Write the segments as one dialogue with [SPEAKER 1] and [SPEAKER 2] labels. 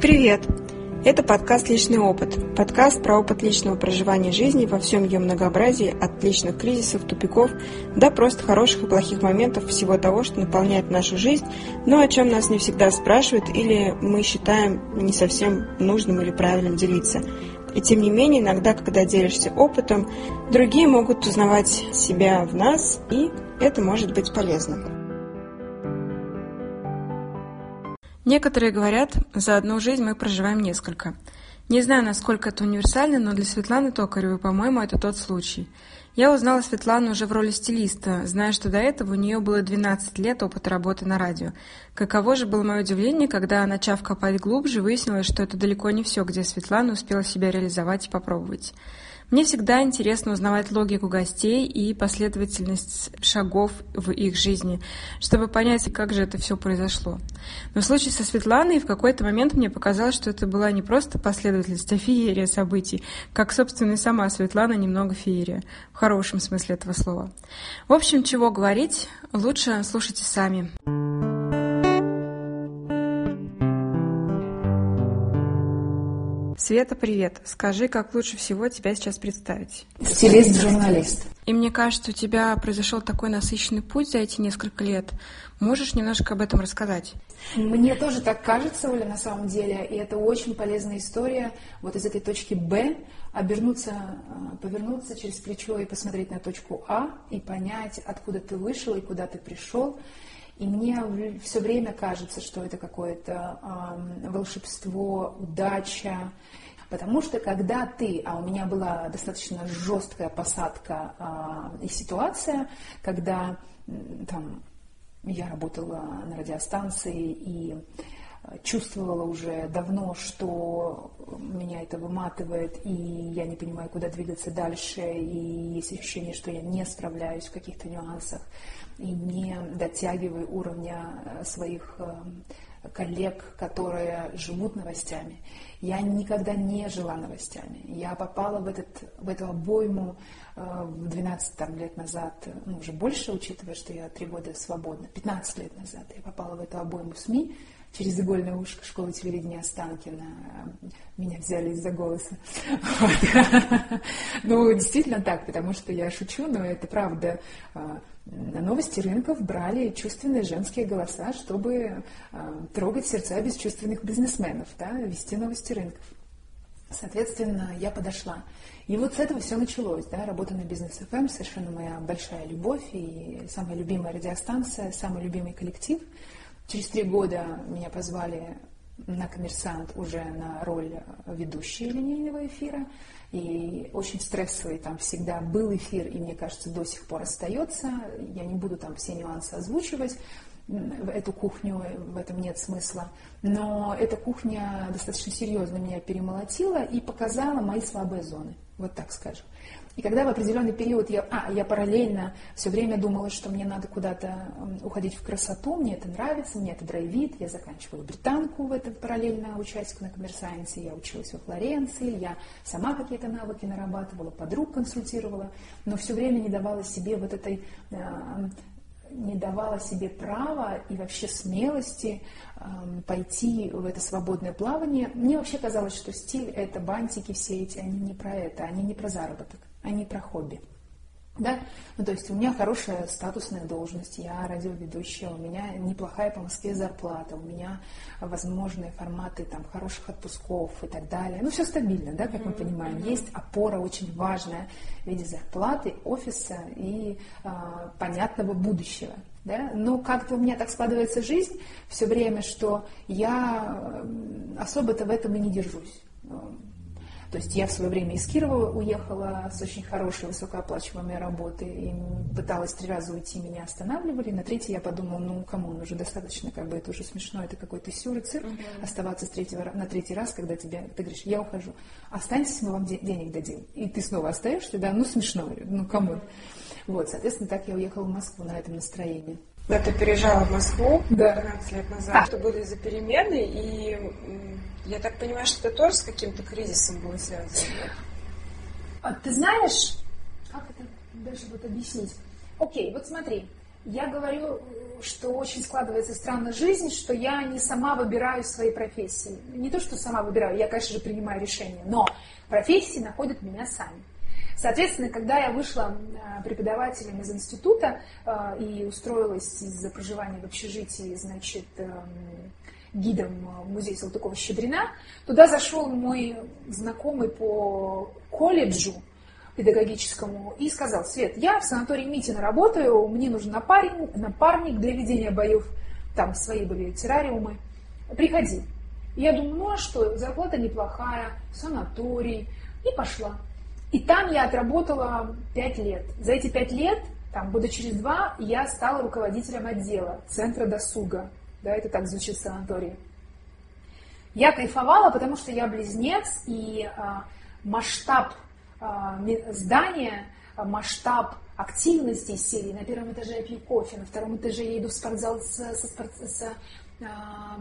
[SPEAKER 1] Привет! Это подкаст «Личный опыт». Подкаст про опыт личного проживания жизни во всем ее многообразии, от личных кризисов, тупиков до просто хороших и плохих моментов всего того, что наполняет нашу жизнь, но о чем нас не всегда спрашивают или мы считаем не совсем нужным или правильным делиться. И тем не менее, иногда, когда делишься опытом, другие могут узнавать себя в нас, и это может быть полезно. Некоторые говорят, за одну жизнь мы проживаем несколько. Не знаю, насколько это универсально, но для Светланы Токаревой, по-моему, это тот случай. Я узнала Светлану уже в роли стилиста, зная, что до этого у нее было 12 лет опыта работы на радио. Каково же было мое удивление, когда, начав копать глубже, выяснилось, что это далеко не все, где Светлана успела себя реализовать и попробовать. Мне всегда интересно узнавать логику гостей и последовательность шагов в их жизни, чтобы понять, как же это все произошло. Но в случае со Светланой в какой-то момент мне показалось, что это была не просто последовательность, а феерия событий, как, собственно, и сама Светлана немного феерия, в хорошем смысле этого слова. В общем, чего говорить, лучше слушайте сами. Света, привет. Скажи, как лучше всего тебя сейчас представить?
[SPEAKER 2] Стилист-журналист.
[SPEAKER 1] И мне кажется, у тебя произошел такой насыщенный путь за эти несколько лет. Можешь немножко об этом рассказать?
[SPEAKER 2] Мне тоже так кажется, Оля, на самом деле. И это очень полезная история. Вот из этой точки «Б» обернуться, э, повернуться через плечо и посмотреть на точку «А» и понять, откуда ты вышел и куда ты пришел. И мне все время кажется, что это какое-то э, волшебство, удача. Потому что когда ты, а у меня была достаточно жесткая посадка э, и ситуация, когда там я работала на радиостанции и чувствовала уже давно, что меня это выматывает, и я не понимаю, куда двигаться дальше, и есть ощущение, что я не справляюсь в каких-то нюансах и не дотягиваю уровня э, своих э, коллег, которые живут новостями. Я никогда не жила новостями. Я попала в, этот, в эту обойму э, в 12 там, лет назад, ну, уже больше, учитывая, что я три года свободна, 15 лет назад я попала в эту обойму СМИ, через игольное ушко школы телевидения Останкина. Меня взяли из-за голоса. Вот. Ну, действительно так, потому что я шучу, но это правда. А, на новости рынков брали чувственные женские голоса, чтобы а, трогать сердца бесчувственных бизнесменов, да, вести новости рынков. Соответственно, я подошла. И вот с этого все началось, да, работа на бизнес FM, эм, совершенно моя большая любовь и самая любимая радиостанция, самый любимый коллектив – Через три года меня позвали на коммерсант уже на роль ведущей линейного эфира. И очень стрессовый там всегда был эфир, и мне кажется, до сих пор остается. Я не буду там все нюансы озвучивать в эту кухню, в этом нет смысла. Но эта кухня достаточно серьезно меня перемолотила и показала мои слабые зоны, вот так скажем. И когда в определенный период я, а, я параллельно все время думала, что мне надо куда-то уходить в красоту, мне это нравится, мне это драйвит, я заканчивала британку в этом параллельно участию на коммерсайенсе, я училась во Флоренции, я сама какие-то навыки нарабатывала, подруг консультировала, но все время не давала себе вот этой э, не давала себе права и вообще смелости э, пойти в это свободное плавание. Мне вообще казалось, что стиль это бантики все эти, они не про это, они не про заработок а не про хобби. Да? Ну, то есть у меня хорошая статусная должность, я радиоведущая, у меня неплохая по Москве зарплата, у меня возможные форматы там, хороших отпусков и так далее. Ну, все стабильно, да, как мы понимаем. Есть опора очень важная в виде зарплаты, офиса и э, понятного будущего. Да? Но как-то у меня так складывается жизнь все время, что я особо-то в этом и не держусь. То есть я в свое время из Кирова уехала с очень хорошей, высокооплачиваемой работы и пыталась три раза уйти, меня останавливали. На третий я подумала, ну, кому, уже достаточно, как бы это уже смешно, это какой-то сюр и цирк, uh-huh. оставаться с третьего, на третий раз, когда тебе, ты говоришь, я ухожу. Останьтесь, мы вам де- денег дадим. И ты снова остаешься, да, ну, смешно, ну, кому. Uh-huh. Вот, соответственно, так я уехала в Москву на этом настроении.
[SPEAKER 1] Да, ты переезжала в Москву
[SPEAKER 2] да.
[SPEAKER 1] 15 лет назад, а. что были за перемены, и я так понимаю, что это тоже с каким-то кризисом было связано.
[SPEAKER 2] А, ты знаешь, как это даже вот объяснить? Окей, вот смотри, Я говорю, что очень складывается странная жизнь, что я не сама выбираю свои профессии. Не то, что сама выбираю, я, конечно же, принимаю решения, но профессии находят меня сами. Соответственно, когда я вышла э, преподавателем из института э, и устроилась из-за проживания в общежитии, значит, эм, гидом в музей Салтыкова-Щедрина, туда зашел мой знакомый по колледжу, педагогическому и сказал, Свет, я в санатории Митина работаю, мне нужен напарник, напарник для ведения боев, там свои были террариумы, приходи. Я думаю, ну а что, зарплата неплохая, санаторий, и пошла. И там я отработала пять лет. За эти пять лет, там, года через два, я стала руководителем отдела Центра досуга. Да, это так звучит в санатории. Я кайфовала, потому что я близнец, и а, масштаб а, здание, а, масштаб активности серии. На первом этаже я пью кофе, на втором этаже я иду в спортзал со, с а,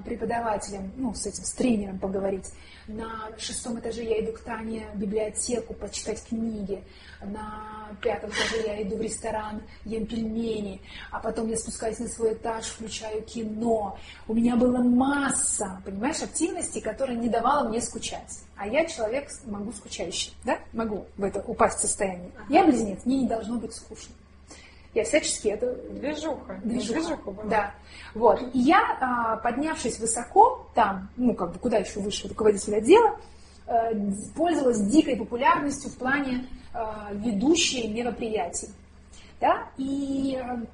[SPEAKER 2] преподавателем, ну, с этим, с тренером поговорить. На шестом этаже я иду к Тане в библиотеку почитать книги. На пятом этаже я иду в ресторан, ем пельмени. А потом я спускаюсь на свой этаж, включаю кино. У меня была масса, понимаешь, активностей, которая не давала мне скучать. А я человек, могу скучающий, да? Могу в это упасть в состояние. Я близнец, мне не должно быть скучно. Я всячески это...
[SPEAKER 1] Движуха.
[SPEAKER 2] Движуха, Движуха была. да. Вот. И я, а, поднявшись высоко, там, ну, как бы, куда еще выше руководитель отдела, э, пользовалась дикой популярностью в плане э, ведущей мероприятий. Да? И, э,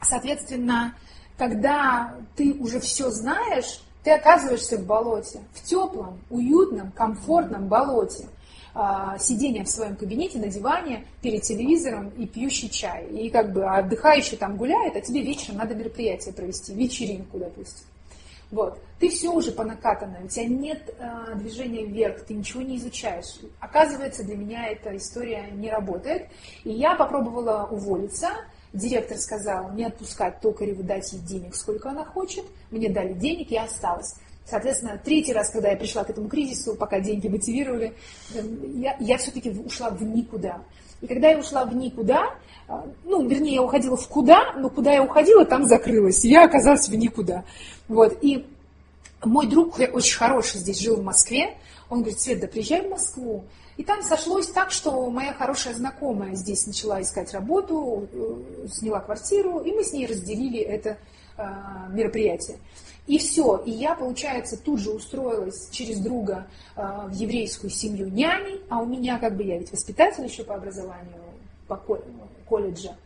[SPEAKER 2] соответственно, когда ты уже все знаешь, ты оказываешься в болоте, в теплом, уютном, комфортном болоте – а, сидение в своем кабинете на диване перед телевизором и пьющий чай. И как бы отдыхающий там гуляет, а тебе вечером надо мероприятие провести, вечеринку, допустим. Вот. Ты все уже по накатанной, у тебя нет э, движения вверх, ты ничего не изучаешь. Оказывается, для меня эта история не работает. И я попробовала уволиться. Директор сказал не отпускать токареву, дать ей денег, сколько она хочет. Мне дали денег, я осталась. Соответственно, третий раз, когда я пришла к этому кризису, пока деньги мотивировали, эм, я, я все-таки ушла в никуда. И когда я ушла в никуда, а, ну, вернее, я уходила в куда, но куда я уходила, там закрылась. Я оказалась в никуда. Вот. И мой друг, очень хороший здесь, жил в Москве. Он говорит, Свет, да приезжай в Москву. И там сошлось так, что моя хорошая знакомая здесь начала искать работу, э, сняла квартиру, и мы с ней разделили это э, мероприятие. И все. И я, получается, тут же устроилась через друга э, в еврейскую семью няней, а у меня, как бы, я ведь воспитатель еще по образованию, по колледжа.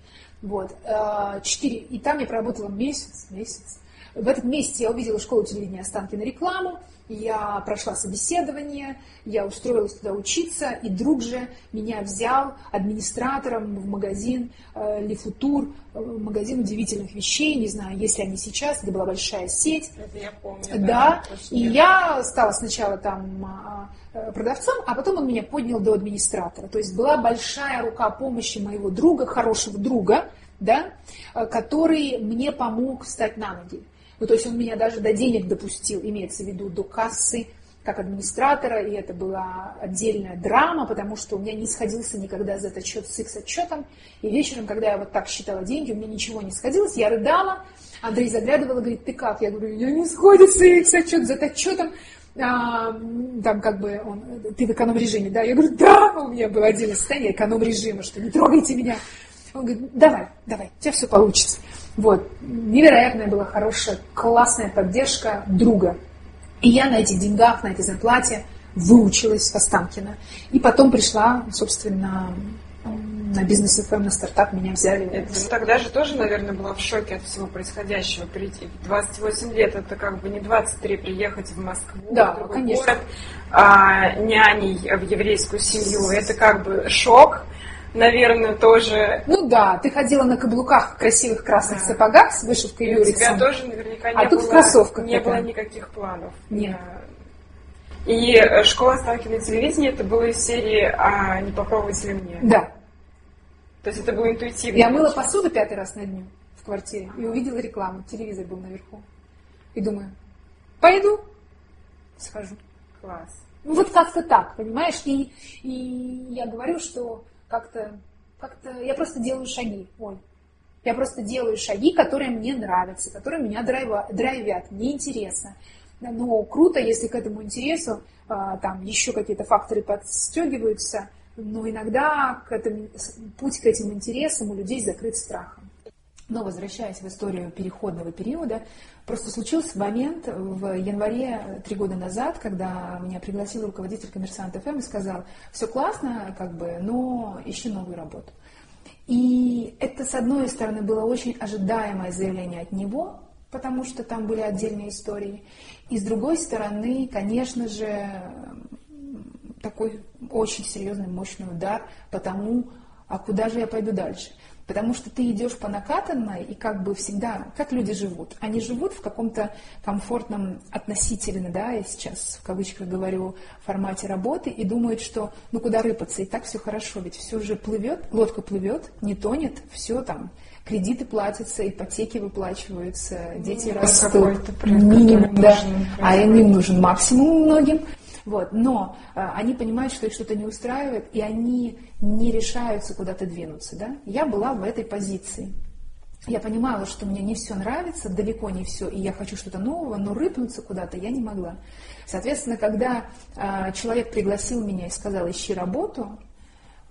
[SPEAKER 2] Вот. Э, четыре. И там я проработала месяц, месяц. В этот месяц я увидела школу телевидения Останкина рекламу, я прошла собеседование, я устроилась туда учиться, и друг же меня взял администратором в магазин э, Лифутур, э, магазин удивительных вещей, не знаю, если они сейчас, это была большая сеть.
[SPEAKER 1] Это я помню.
[SPEAKER 2] Да, да и я стала сначала там а, э, продавцом, а потом он меня поднял до администратора. То есть была большая рука помощи моего друга, хорошего друга, да, э, который мне помог встать на ноги. Ну, то есть он меня даже до денег допустил, имеется в виду до кассы, как администратора, и это была отдельная драма, потому что у меня не сходился никогда за этот счет с их отчетом. И вечером, когда я вот так считала деньги, у меня ничего не сходилось, я рыдала. Андрей заглядывал и говорит, ты как? Я говорю, я не сходится их отчет за отчетом. А, там как бы он, ты в эконом-режиме, да? Я говорю, да, у меня было отдельное состояние эконом-режима, что не трогайте меня. Он говорит, давай, давай, у тебя все получится. Вот. Невероятная была хорошая, классная поддержка друга. И я на этих деньгах, на этой зарплате выучилась в Останкино. И потом пришла, собственно, на бизнес ФМ, на стартап меня взяли.
[SPEAKER 1] Это, тогда же тоже, наверное, была в шоке от всего происходящего. Прийти 28 лет, это как бы не 23 приехать в Москву,
[SPEAKER 2] да, в конечно. город,
[SPEAKER 1] а, няней в еврейскую семью. Это как бы шок наверное, тоже...
[SPEAKER 2] Ну да, ты ходила на каблуках в красивых красных да. сапогах с вышивкой
[SPEAKER 1] и
[SPEAKER 2] Юрицем.
[SPEAKER 1] У тебя тоже наверняка
[SPEAKER 2] а
[SPEAKER 1] не,
[SPEAKER 2] тут
[SPEAKER 1] было,
[SPEAKER 2] в кроссовках
[SPEAKER 1] не было никаких планов.
[SPEAKER 2] Нет.
[SPEAKER 1] И э, школа Сталкина телевидения это было из серии «А не попробовать ли мне?»
[SPEAKER 2] Да.
[SPEAKER 1] То есть это было интуитивно.
[SPEAKER 2] Я мыла посуду пятый раз на дню в квартире и увидела рекламу, телевизор был наверху. И думаю, пойду, схожу.
[SPEAKER 1] Класс.
[SPEAKER 2] Ну вот как-то так, понимаешь? И, и я говорю, что как-то, как-то я просто делаю шаги. Ой, Я просто делаю шаги, которые мне нравятся, которые меня драйвят, мне интересно. Но круто, если к этому интересу а, там еще какие-то факторы подстегиваются, но иногда к этому, путь к этим интересам у людей закрыт страхом. Но возвращаясь в историю переходного периода, просто случился момент в январе три года назад, когда меня пригласил руководитель коммерсант ФМ и сказал, все классно, как бы, но ищи новую работу. И это, с одной стороны, было очень ожидаемое заявление от него, потому что там были отдельные истории. И с другой стороны, конечно же, такой очень серьезный, мощный удар по тому, а куда же я пойду дальше. Потому что ты идешь по накатанной, и как бы всегда, как люди живут? Они живут в каком-то комфортном относительно, да, я сейчас в кавычках говорю, формате работы, и думают, что ну куда рыпаться, и так все хорошо, ведь все уже плывет, лодка плывет, не тонет, все там, кредиты платятся, ипотеки выплачиваются, дети растут, минимум, да, а им нужен максимум многим. Вот. Но а, они понимают, что их что-то не устраивает, и они не решаются куда-то двинуться. Да? Я была в этой позиции. Я понимала, что мне не все нравится, далеко не все, и я хочу что-то нового, но рыпнуться куда-то я не могла. Соответственно, когда э, человек пригласил меня и сказал, ищи работу,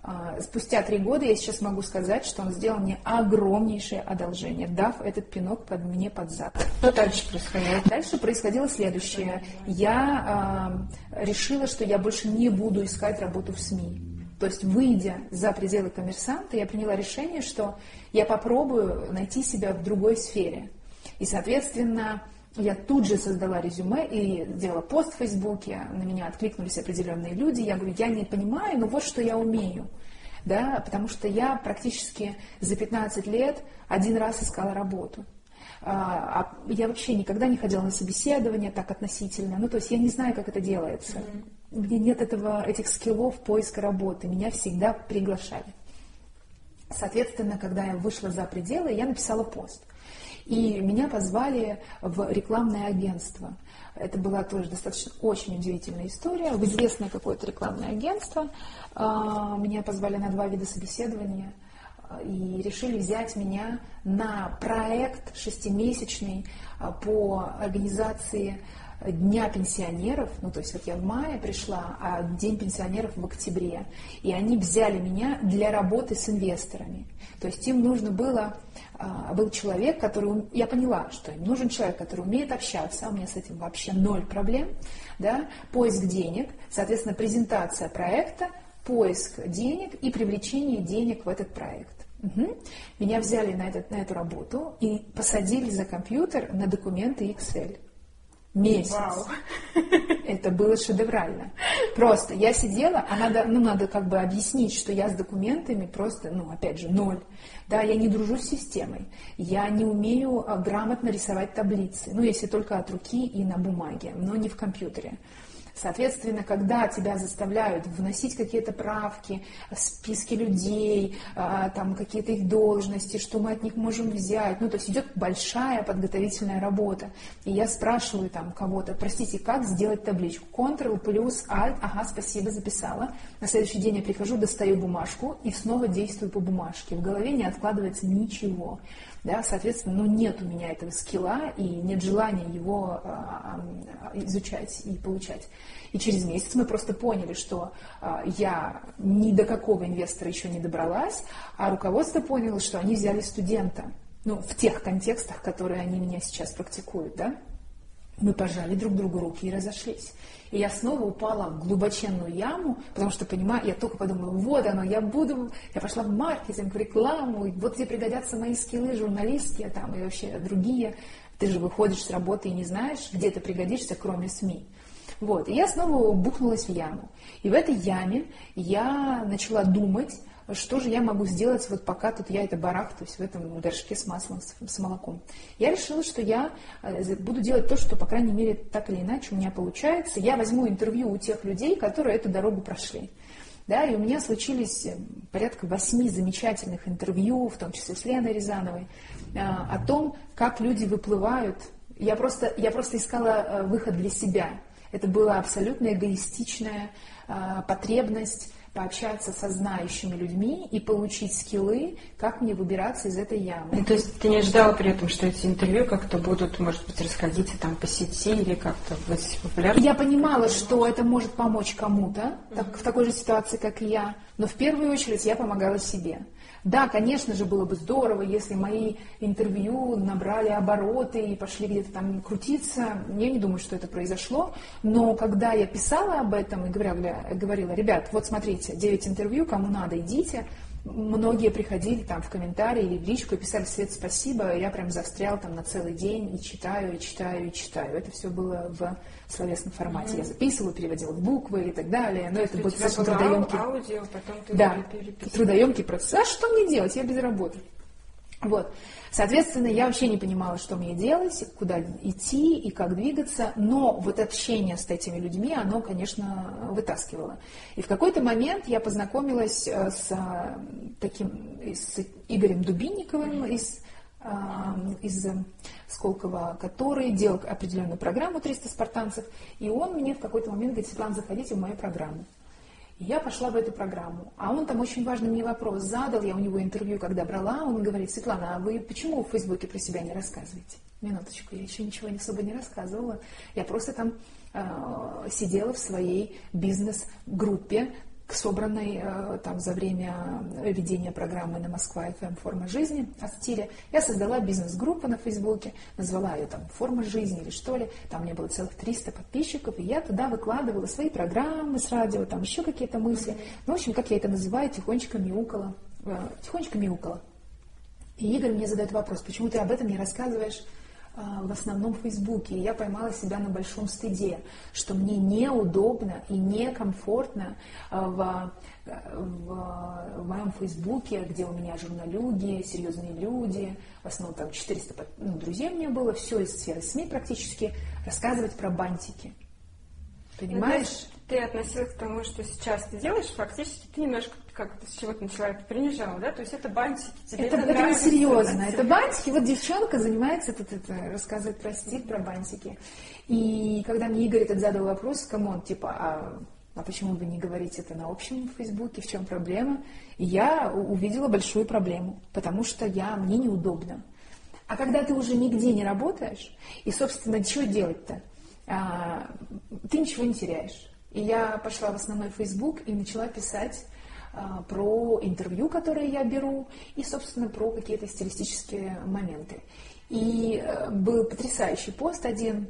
[SPEAKER 2] а, спустя три года я сейчас могу сказать, что он сделал мне огромнейшее одолжение, дав этот пинок под мне под зад.
[SPEAKER 1] Что дальше происходило?
[SPEAKER 2] Дальше происходило следующее. Я э, решила, что я больше не буду искать работу в СМИ. То есть, выйдя за пределы коммерсанта, я приняла решение, что я попробую найти себя в другой сфере. И, соответственно, я тут же создала резюме и сделала пост в Фейсбуке, на меня откликнулись определенные люди. Я говорю, я не понимаю, но вот что я умею. Да, потому что я практически за 15 лет один раз искала работу. А, а я вообще никогда не ходила на собеседование так относительно. Ну, то есть я не знаю, как это делается. Mm-hmm. Мне нет этого, этих скиллов поиска работы. Меня всегда приглашали. Соответственно, когда я вышла за пределы, я написала пост. И меня позвали в рекламное агентство. Это была тоже достаточно очень удивительная история. В известное какое-то рекламное агентство. А, меня позвали на два вида собеседования а, и решили взять меня на проект шестимесячный а, по организации Дня пенсионеров, ну то есть вот я в мае пришла, а День пенсионеров в октябре, и они взяли меня для работы с инвесторами. То есть им нужно было, а, был человек, который, я поняла, что им нужен человек, который умеет общаться, а у меня с этим вообще ноль проблем, да, поиск денег, соответственно, презентация проекта, поиск денег и привлечение денег в этот проект. Угу. Меня взяли на, этот, на эту работу и посадили за компьютер на документы Excel месяц. Вау. Это было шедеврально. Просто я сидела, а надо, ну, надо как бы объяснить, что я с документами просто, ну, опять же, ноль. Да, я не дружу с системой. Я не умею а, грамотно рисовать таблицы. Ну, если только от руки и на бумаге, но не в компьютере. Соответственно, когда тебя заставляют вносить какие-то правки, списки людей, а, там какие-то их должности, что мы от них можем взять, ну то есть идет большая подготовительная работа. И я спрашиваю там кого-то, простите, как сделать табличку? Ctrl плюс Alt, ага, спасибо, записала. На следующий день я прихожу, достаю бумажку и снова действую по бумажке. В голове не откладывается ничего. Да, соответственно, ну, нет у меня этого скилла и нет желания его а, а, изучать и получать. И через месяц мы просто поняли, что а, я ни до какого инвестора еще не добралась, а руководство поняло, что они взяли студента. Ну, в тех контекстах, которые они меня сейчас практикуют, да. Мы пожали друг другу руки и разошлись. И я снова упала в глубоченную яму, потому что, понимаю, я только подумала, вот оно, я буду, я пошла в маркетинг, в рекламу, и вот где пригодятся мои скиллы журналистские там и вообще другие. Ты же выходишь с работы и не знаешь, где ты пригодишься, кроме СМИ. Вот, и я снова бухнулась в яму. И в этой яме я начала думать, что же я могу сделать, вот пока тут я это барахтаюсь в этом горшке с маслом, с, молоком. Я решила, что я э, буду делать то, что, по крайней мере, так или иначе у меня получается. Я возьму интервью у тех людей, которые эту дорогу прошли. Да, и у меня случились э, порядка восьми замечательных интервью, в том числе с Леной Рязановой, э, о том, как люди выплывают. Я просто, я просто искала выход для себя. Это была абсолютно эгоистичная потребность пообщаться со знающими людьми и получить скиллы, как мне выбираться из этой ямы.
[SPEAKER 1] И, то есть ты не ожидала при этом, что эти интервью как-то будут, может быть, расходиться там по сети или как-то быть популярными?
[SPEAKER 2] Я понимала, что это может помочь кому-то так, в такой же ситуации, как и я, но в первую очередь я помогала себе. Да, конечно же, было бы здорово, если мои интервью набрали обороты и пошли где-то там крутиться. Я не думаю, что это произошло. Но когда я писала об этом и говорила, говорила, ребят, вот смотрите, 9 интервью, кому надо, идите, многие приходили там в комментарии или в личку и писали «Свет, спасибо», я прям застрял там на целый день и читаю, и читаю, и читаю. Это все было в словесном формате. Mm-hmm. Я записывала, переводила в буквы и так далее. Но это был достаточно трудоемкий...
[SPEAKER 1] аудио, потом ты
[SPEAKER 2] да, трудоемкий процесс. А что мне делать? Я без работы. Вот. Соответственно, я вообще не понимала, что мне делать, куда идти и как двигаться, но вот общение с этими людьми, оно, конечно, вытаскивало. И в какой-то момент я познакомилась э, с э, таким, с Игорем Дубинниковым из э, из Сколково, который делал определенную программу «300 спартанцев», и он мне в какой-то момент говорит, Светлана, заходите в мою программу. Я пошла в эту программу. А он там очень важный мне вопрос задал, я у него интервью когда брала, он говорит, Светлана, а вы почему в Фейсбуке про себя не рассказываете? Минуточку, я еще ничего особо не рассказывала. Я просто там э, сидела в своей бизнес-группе, собранной э, там за время ведения программы на Москва ФМ «Форма жизни» о стиле. Я создала бизнес-группу на Фейсбуке, назвала ее там «Форма жизни» или что ли. Там у меня было целых 300 подписчиков, и я туда выкладывала свои программы с радио, там еще какие-то мысли. Ну, в общем, как я это называю, тихонечко мяукала. Э, тихонечко мяукала. И Игорь мне задает вопрос, почему ты об этом не рассказываешь в основном в Фейсбуке. И я поймала себя на большом стыде, что мне неудобно и некомфортно а, в, в, в моем Фейсбуке, где у меня журналюги, серьезные люди, в основном там 400 ну, друзей у меня было, все из сферы СМИ практически, рассказывать про бантики. Понимаешь?
[SPEAKER 1] Ну, ты относилась к тому, что сейчас ты делаешь, фактически ты немножко как ты с чего-то начала это принижала, да? То есть это бантики, тебе
[SPEAKER 2] это, это, это серьезно, это бантики. Вот девчонка занимается тут это, рассказывает про стиль, про бантики. И когда мне Игорь этот задал вопрос, кому он, типа, а, а почему бы не говорить это на общем Фейсбуке, в чем проблема? И я увидела большую проблему, потому что я, мне неудобно. А когда ты уже нигде не работаешь, и, собственно, что делать-то? А, ты ничего не теряешь. И я пошла в основной Facebook и начала писать про интервью, которые я беру, и, собственно, про какие-то стилистические моменты. И э, был потрясающий пост один,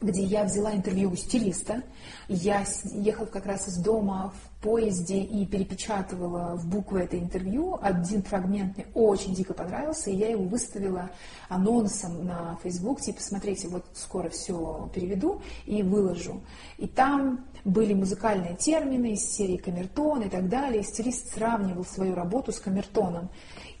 [SPEAKER 2] где я взяла интервью у стилиста. Я ехала как раз из дома в поезде и перепечатывала в буквы это интервью. Один фрагмент мне очень дико понравился, и я его выставила анонсом на Facebook, типа, смотрите, вот скоро все переведу и выложу. И там были музыкальные термины из серии камертон и так далее. И стилист сравнивал свою работу с камертоном.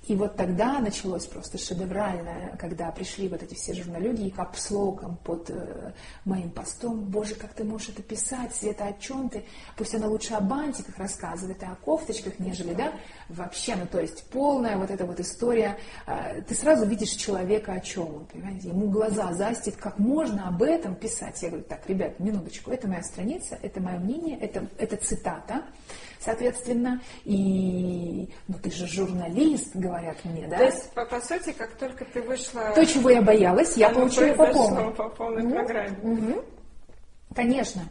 [SPEAKER 2] И вот тогда началось просто шедевральное, когда пришли вот эти все журналюги и капслогом под э, моим постом. Боже, как ты можешь это писать, Света, о чем ты? Пусть она лучше о бантиках рассказывает, а о кофточках, нежели, да? Вообще, ну то есть полная вот эта вот история. Э, ты сразу видишь человека, о чем он, понимаете? Ему глаза застит, как можно об этом писать. Я говорю, так, ребят, минуточку, это моя страница, это мое мнение, это, это цитата соответственно, и ну ты же журналист, говорят мне, да?
[SPEAKER 1] То есть, по, по сути, как только ты вышла...
[SPEAKER 2] То, чего я боялась, я получила по полной.
[SPEAKER 1] по полной угу. программе.
[SPEAKER 2] Угу. Конечно.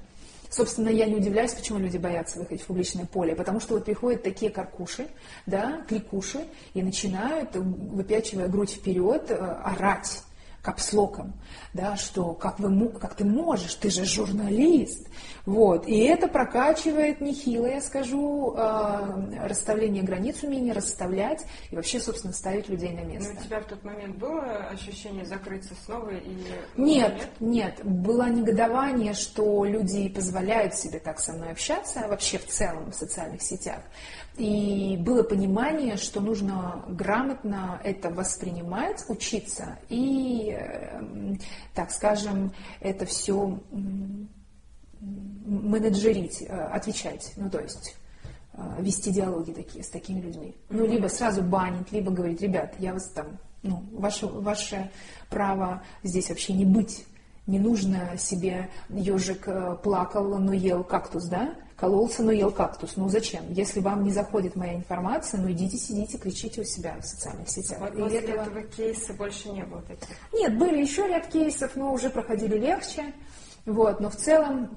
[SPEAKER 2] Собственно, я не удивляюсь, почему люди боятся выходить в публичное поле, потому что вот приходят такие каркуши, да, кликуши, и начинают, выпячивая грудь вперед, э, орать капслоком, да, что как, вы, как ты можешь, ты же журналист. Вот. И это прокачивает нехило, я скажу, э, расставление границ, умение расставлять и вообще, собственно, ставить людей на место.
[SPEAKER 1] Но у тебя в тот момент было ощущение закрыться снова? И...
[SPEAKER 2] Нет, нет, нет. Было негодование, что люди позволяют себе так со мной общаться, вообще в целом в социальных сетях. И было понимание, что нужно грамотно это воспринимать, учиться и, эм, так скажем, это все менеджерить, э, отвечать. Ну, то есть э, вести диалоги такие с такими людьми. Ну, либо сразу банить, либо говорить, ребят, я вас там, ну, ваше, ваше право здесь вообще не быть Не нужно себе ежик э, плакал, но ел кактус, да? Кололся, но ел кактус. Ну зачем? Если вам не заходит моя информация, ну идите, сидите, кричите у себя в социальных сетях.
[SPEAKER 1] Вот после этого... этого кейса больше не было таких?
[SPEAKER 2] Нет, были еще ряд кейсов, но уже проходили легче. Вот, но в целом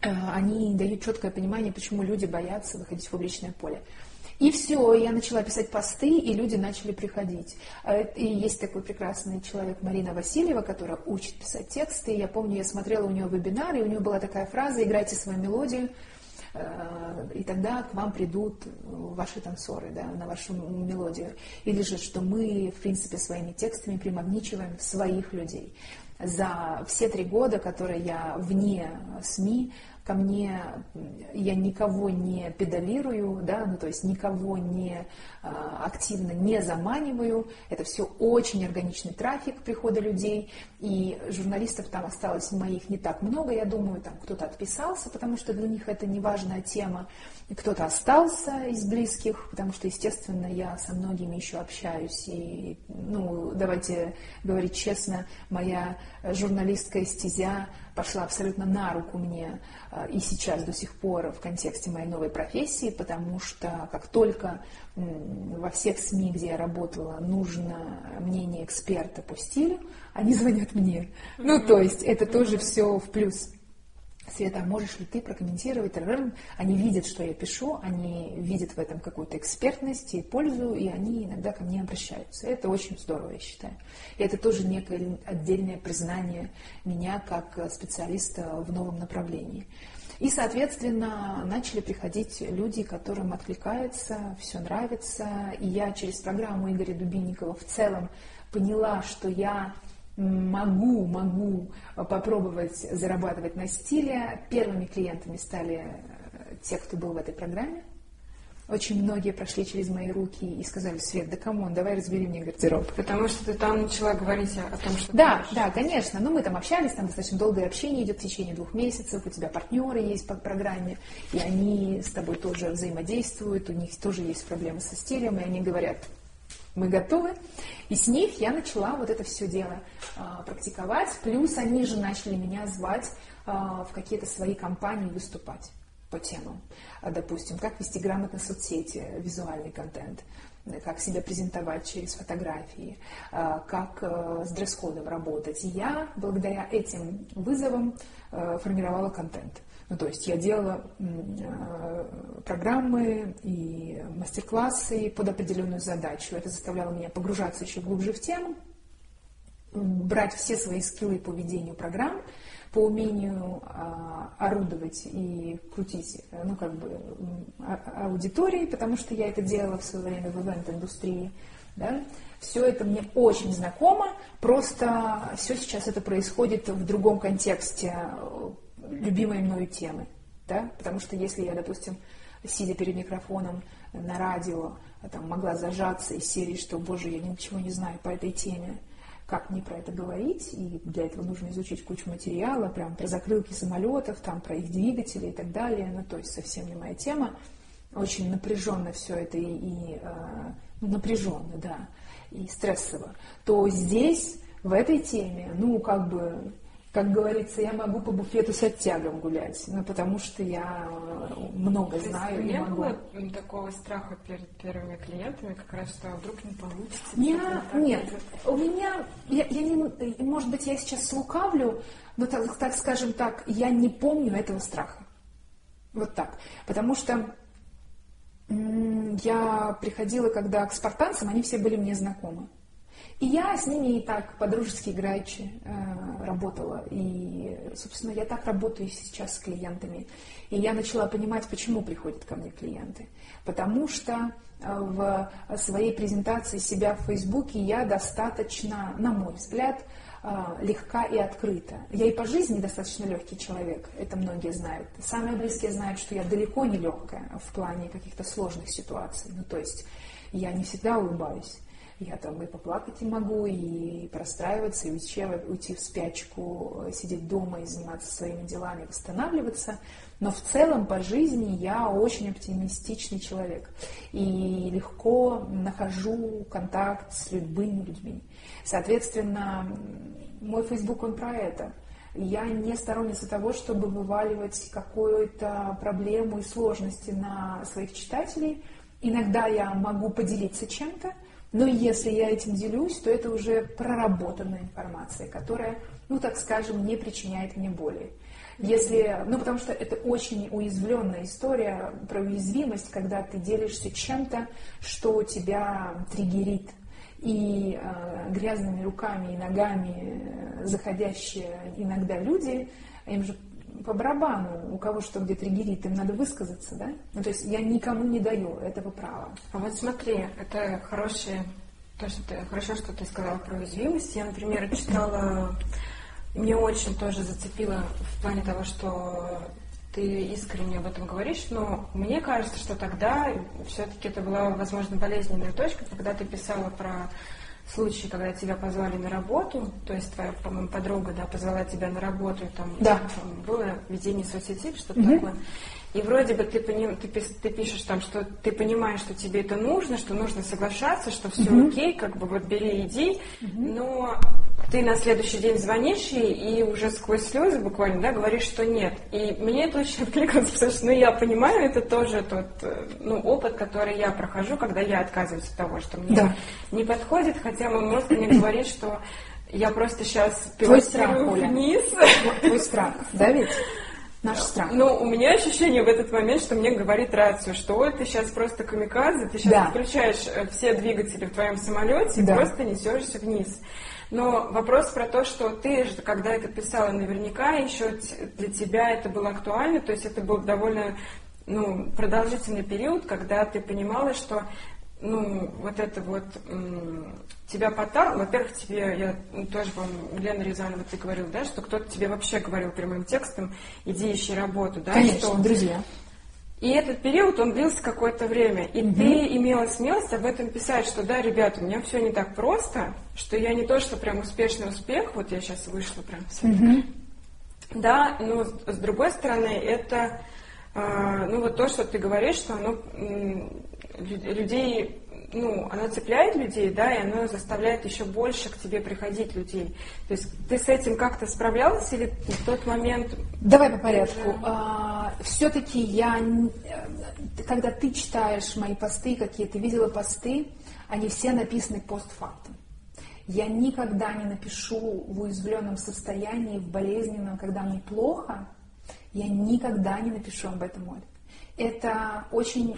[SPEAKER 2] э, они дают четкое понимание, почему люди боятся выходить в публичное поле. И все, я начала писать посты, и люди начали приходить. А и есть такой прекрасный человек Марина Васильева, которая учит писать тексты. Я помню, я смотрела у нее вебинар, и у нее была такая фраза «Играйте свою мелодию, и тогда к вам придут ваши танцоры да, на вашу мелодию. Или же, что мы, в принципе, своими текстами примагничиваем своих людей. За все три года, которые я вне СМИ, ко мне, я никого не педалирую, да, ну то есть никого не а, активно не заманиваю, это все очень органичный трафик прихода людей, и журналистов там осталось моих не так много, я думаю, там кто-то отписался, потому что для них это не важная тема, кто-то остался из близких, потому что, естественно, я со многими еще общаюсь, и, ну, давайте говорить честно, моя журналистская стезя пошла абсолютно на руку мне а, и сейчас до сих пор в контексте моей новой профессии, потому что как только во всех СМИ, где я работала, нужно мнение эксперта по стилю, они звонят мне. Ну, то есть это тоже все в плюс. Света, а можешь ли ты прокомментировать? Они видят, что я пишу, они видят в этом какую-то экспертность и пользу, и они иногда ко мне обращаются. Это очень здорово, я считаю. И это тоже некое отдельное признание меня как специалиста в новом направлении. И, соответственно, начали приходить люди, которым откликается, все нравится. И я через программу Игоря Дубинникова в целом поняла, что я могу, могу попробовать зарабатывать на стиле. Первыми клиентами стали э, те, кто был в этой программе. Очень многие прошли через мои руки и сказали, Свет, да come on, давай разбери мне гардероб.
[SPEAKER 1] Потому что ты там начала говорить о том, что
[SPEAKER 2] Да, да, конечно. Но мы там общались, там достаточно долгое общение идет в течение двух месяцев, у тебя партнеры есть по программе, и они с тобой тоже взаимодействуют, у них тоже есть проблемы со стилем, и они говорят, мы готовы. И с них я начала вот это все дело а, практиковать. Плюс они же начали меня звать а, в какие-то свои компании выступать по темам. А, допустим, как вести грамотно соцсети, визуальный контент, как себя презентовать через фотографии, как с дресс-кодом работать. И я благодаря этим вызовам формировала контент. Ну, то есть я делала э, программы и мастер-классы под определенную задачу. Это заставляло меня погружаться еще глубже в тему, брать все свои скиллы по ведению программ, по умению а, орудовать и крутить, ну, как бы, а, аудитории, потому что я это делала в свое время в ивент-индустрии, да, все это мне очень знакомо, просто все сейчас это происходит в другом контексте, любимой мною темы. Да? Потому что если я, допустим, сидя перед микрофоном на радио, там, могла зажаться из серии, что, боже, я ничего не знаю по этой теме, как мне про это говорить, и для этого нужно изучить кучу материала, прям про закрылки самолетов, там, про их двигатели и так далее, ну, то есть совсем не моя тема. Очень напряженно все это и, и э, напряженно, да, и стрессово. То здесь, в этой теме, ну, как бы как говорится, я могу по буфету с оттягом гулять, ну, потому что я много
[SPEAKER 1] То
[SPEAKER 2] знаю
[SPEAKER 1] и
[SPEAKER 2] могу.
[SPEAKER 1] было такого страха перед первыми клиентами, как раз, что вдруг не получится?
[SPEAKER 2] Я, нет, у меня, я, я не, может быть, я сейчас слукавлю, но, так, так скажем так, я не помню этого страха. Вот так. Потому что я приходила, когда к спартанцам, они все были мне знакомы. И я с ними и так по-дружески играючи э, работала. И, собственно, я так работаю сейчас с клиентами. И я начала понимать, почему приходят ко мне клиенты. Потому что э, в своей презентации себя в Фейсбуке я достаточно, на мой взгляд, э, легка и открыта. Я и по жизни достаточно легкий человек, это многие знают. Самые близкие знают, что я далеко не легкая в плане каких-то сложных ситуаций. Ну, то есть я не всегда улыбаюсь. Я там и поплакать могу, и простраиваться, и уйти, уйти в спячку, сидеть дома и заниматься своими делами, восстанавливаться. Но в целом по жизни я очень оптимистичный человек. И легко нахожу контакт с любыми людьми. Соответственно, мой Facebook, он про это. Я не сторонница того, чтобы вываливать какую-то проблему и сложности на своих читателей. Иногда я могу поделиться чем-то, но если я этим делюсь, то это уже проработанная информация, которая, ну так скажем, не причиняет мне боли. Если, ну потому что это очень уязвленная история про уязвимость, когда ты делишься чем-то, что тебя триггерит, и э, грязными руками и ногами э, заходящие иногда люди, им же по барабану, у кого что где триггерит, им надо высказаться, да? Ну, то есть я никому не даю этого права.
[SPEAKER 1] А вот смотри, это хорошее, то, что ты, хорошо, что ты сказала про уязвимость. Я, например, читала, мне очень тоже зацепило в плане того, что ты искренне об этом говоришь, но мне кажется, что тогда все-таки это была, возможно, болезненная точка, когда ты писала про случай, когда тебя позвали на работу, то есть твоя, по-моему, подруга, да, позвала тебя на работу, и там,
[SPEAKER 2] да.
[SPEAKER 1] там было ведение соцсети, что-то угу. такое. И вроде бы ты, пони, ты, ты пишешь там, что ты понимаешь, что тебе это нужно, что нужно соглашаться, что все угу. окей, как бы вот бери, иди, угу. но ты на следующий день звонишь ей и уже сквозь слезы буквально, да, говоришь, что нет. И мне это очень откликнулось, потому что, ну, я понимаю, это тоже тот, э, ну, опыт, который я прохожу, когда я отказываюсь от того, что мне да. не подходит, хотя мой мозг мне говорит, что я просто сейчас
[SPEAKER 2] страх,
[SPEAKER 1] вниз.
[SPEAKER 2] Твой страх, да ведь? Наш страх.
[SPEAKER 1] Ну, у меня ощущение в этот момент, что мне говорит рацию, что ой, ты сейчас просто камикадзе, ты сейчас да. включаешь э, все двигатели в твоем самолете да. и просто несешься вниз. Но вопрос про то, что ты же, когда это писала, наверняка еще для тебя это было актуально, то есть это был довольно ну, продолжительный период, когда ты понимала, что ну, вот это вот тебя потал, во-первых, тебе, я ну, тоже, по-моему, Лена Рязанова, ты говорил, да, что кто-то тебе вообще говорил прямым текстом, иди ищи работу, да?
[SPEAKER 2] Конечно,
[SPEAKER 1] что,
[SPEAKER 2] друзья.
[SPEAKER 1] И этот период, он длился какое-то время. И угу. ты имела смелость об этом писать, что да, ребята, у меня все не так просто, что я не то, что прям успешный успех, вот я сейчас вышла прям угу. Да, но с другой стороны, это, э, ну вот то, что ты говоришь, что оно людей ну, оно цепляет людей, да, и оно заставляет еще больше к тебе приходить людей. То есть ты с этим как-то справлялась или в тот момент...
[SPEAKER 2] Давай по порядку. А, все-таки я, э, когда ты читаешь мои посты, какие ты видела посты, они все написаны постфактум. Я никогда не напишу в уязвленном состоянии, в болезненном, когда мне плохо, я никогда не напишу об этом, Оль это очень,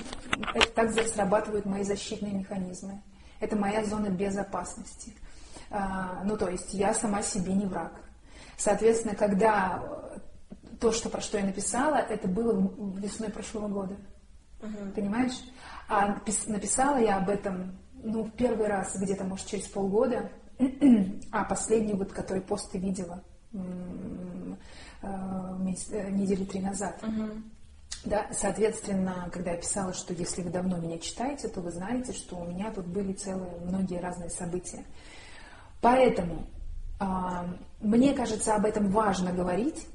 [SPEAKER 2] это так срабатывают мои защитные механизмы. Это моя зона безопасности. А, ну, то есть я сама себе не враг. Соответственно, когда то, что, про что я написала, это было весной прошлого года. Uh-huh. Понимаешь? А написала я об этом, ну, в первый раз где-то, может, через полгода, а последний вот, который пост ты видела э, э, недели три назад. Uh-huh. Да, соответственно, когда я писала, что если вы давно меня читаете, то вы знаете, что у меня тут были целые многие разные события. Поэтому э, мне кажется, об этом важно говорить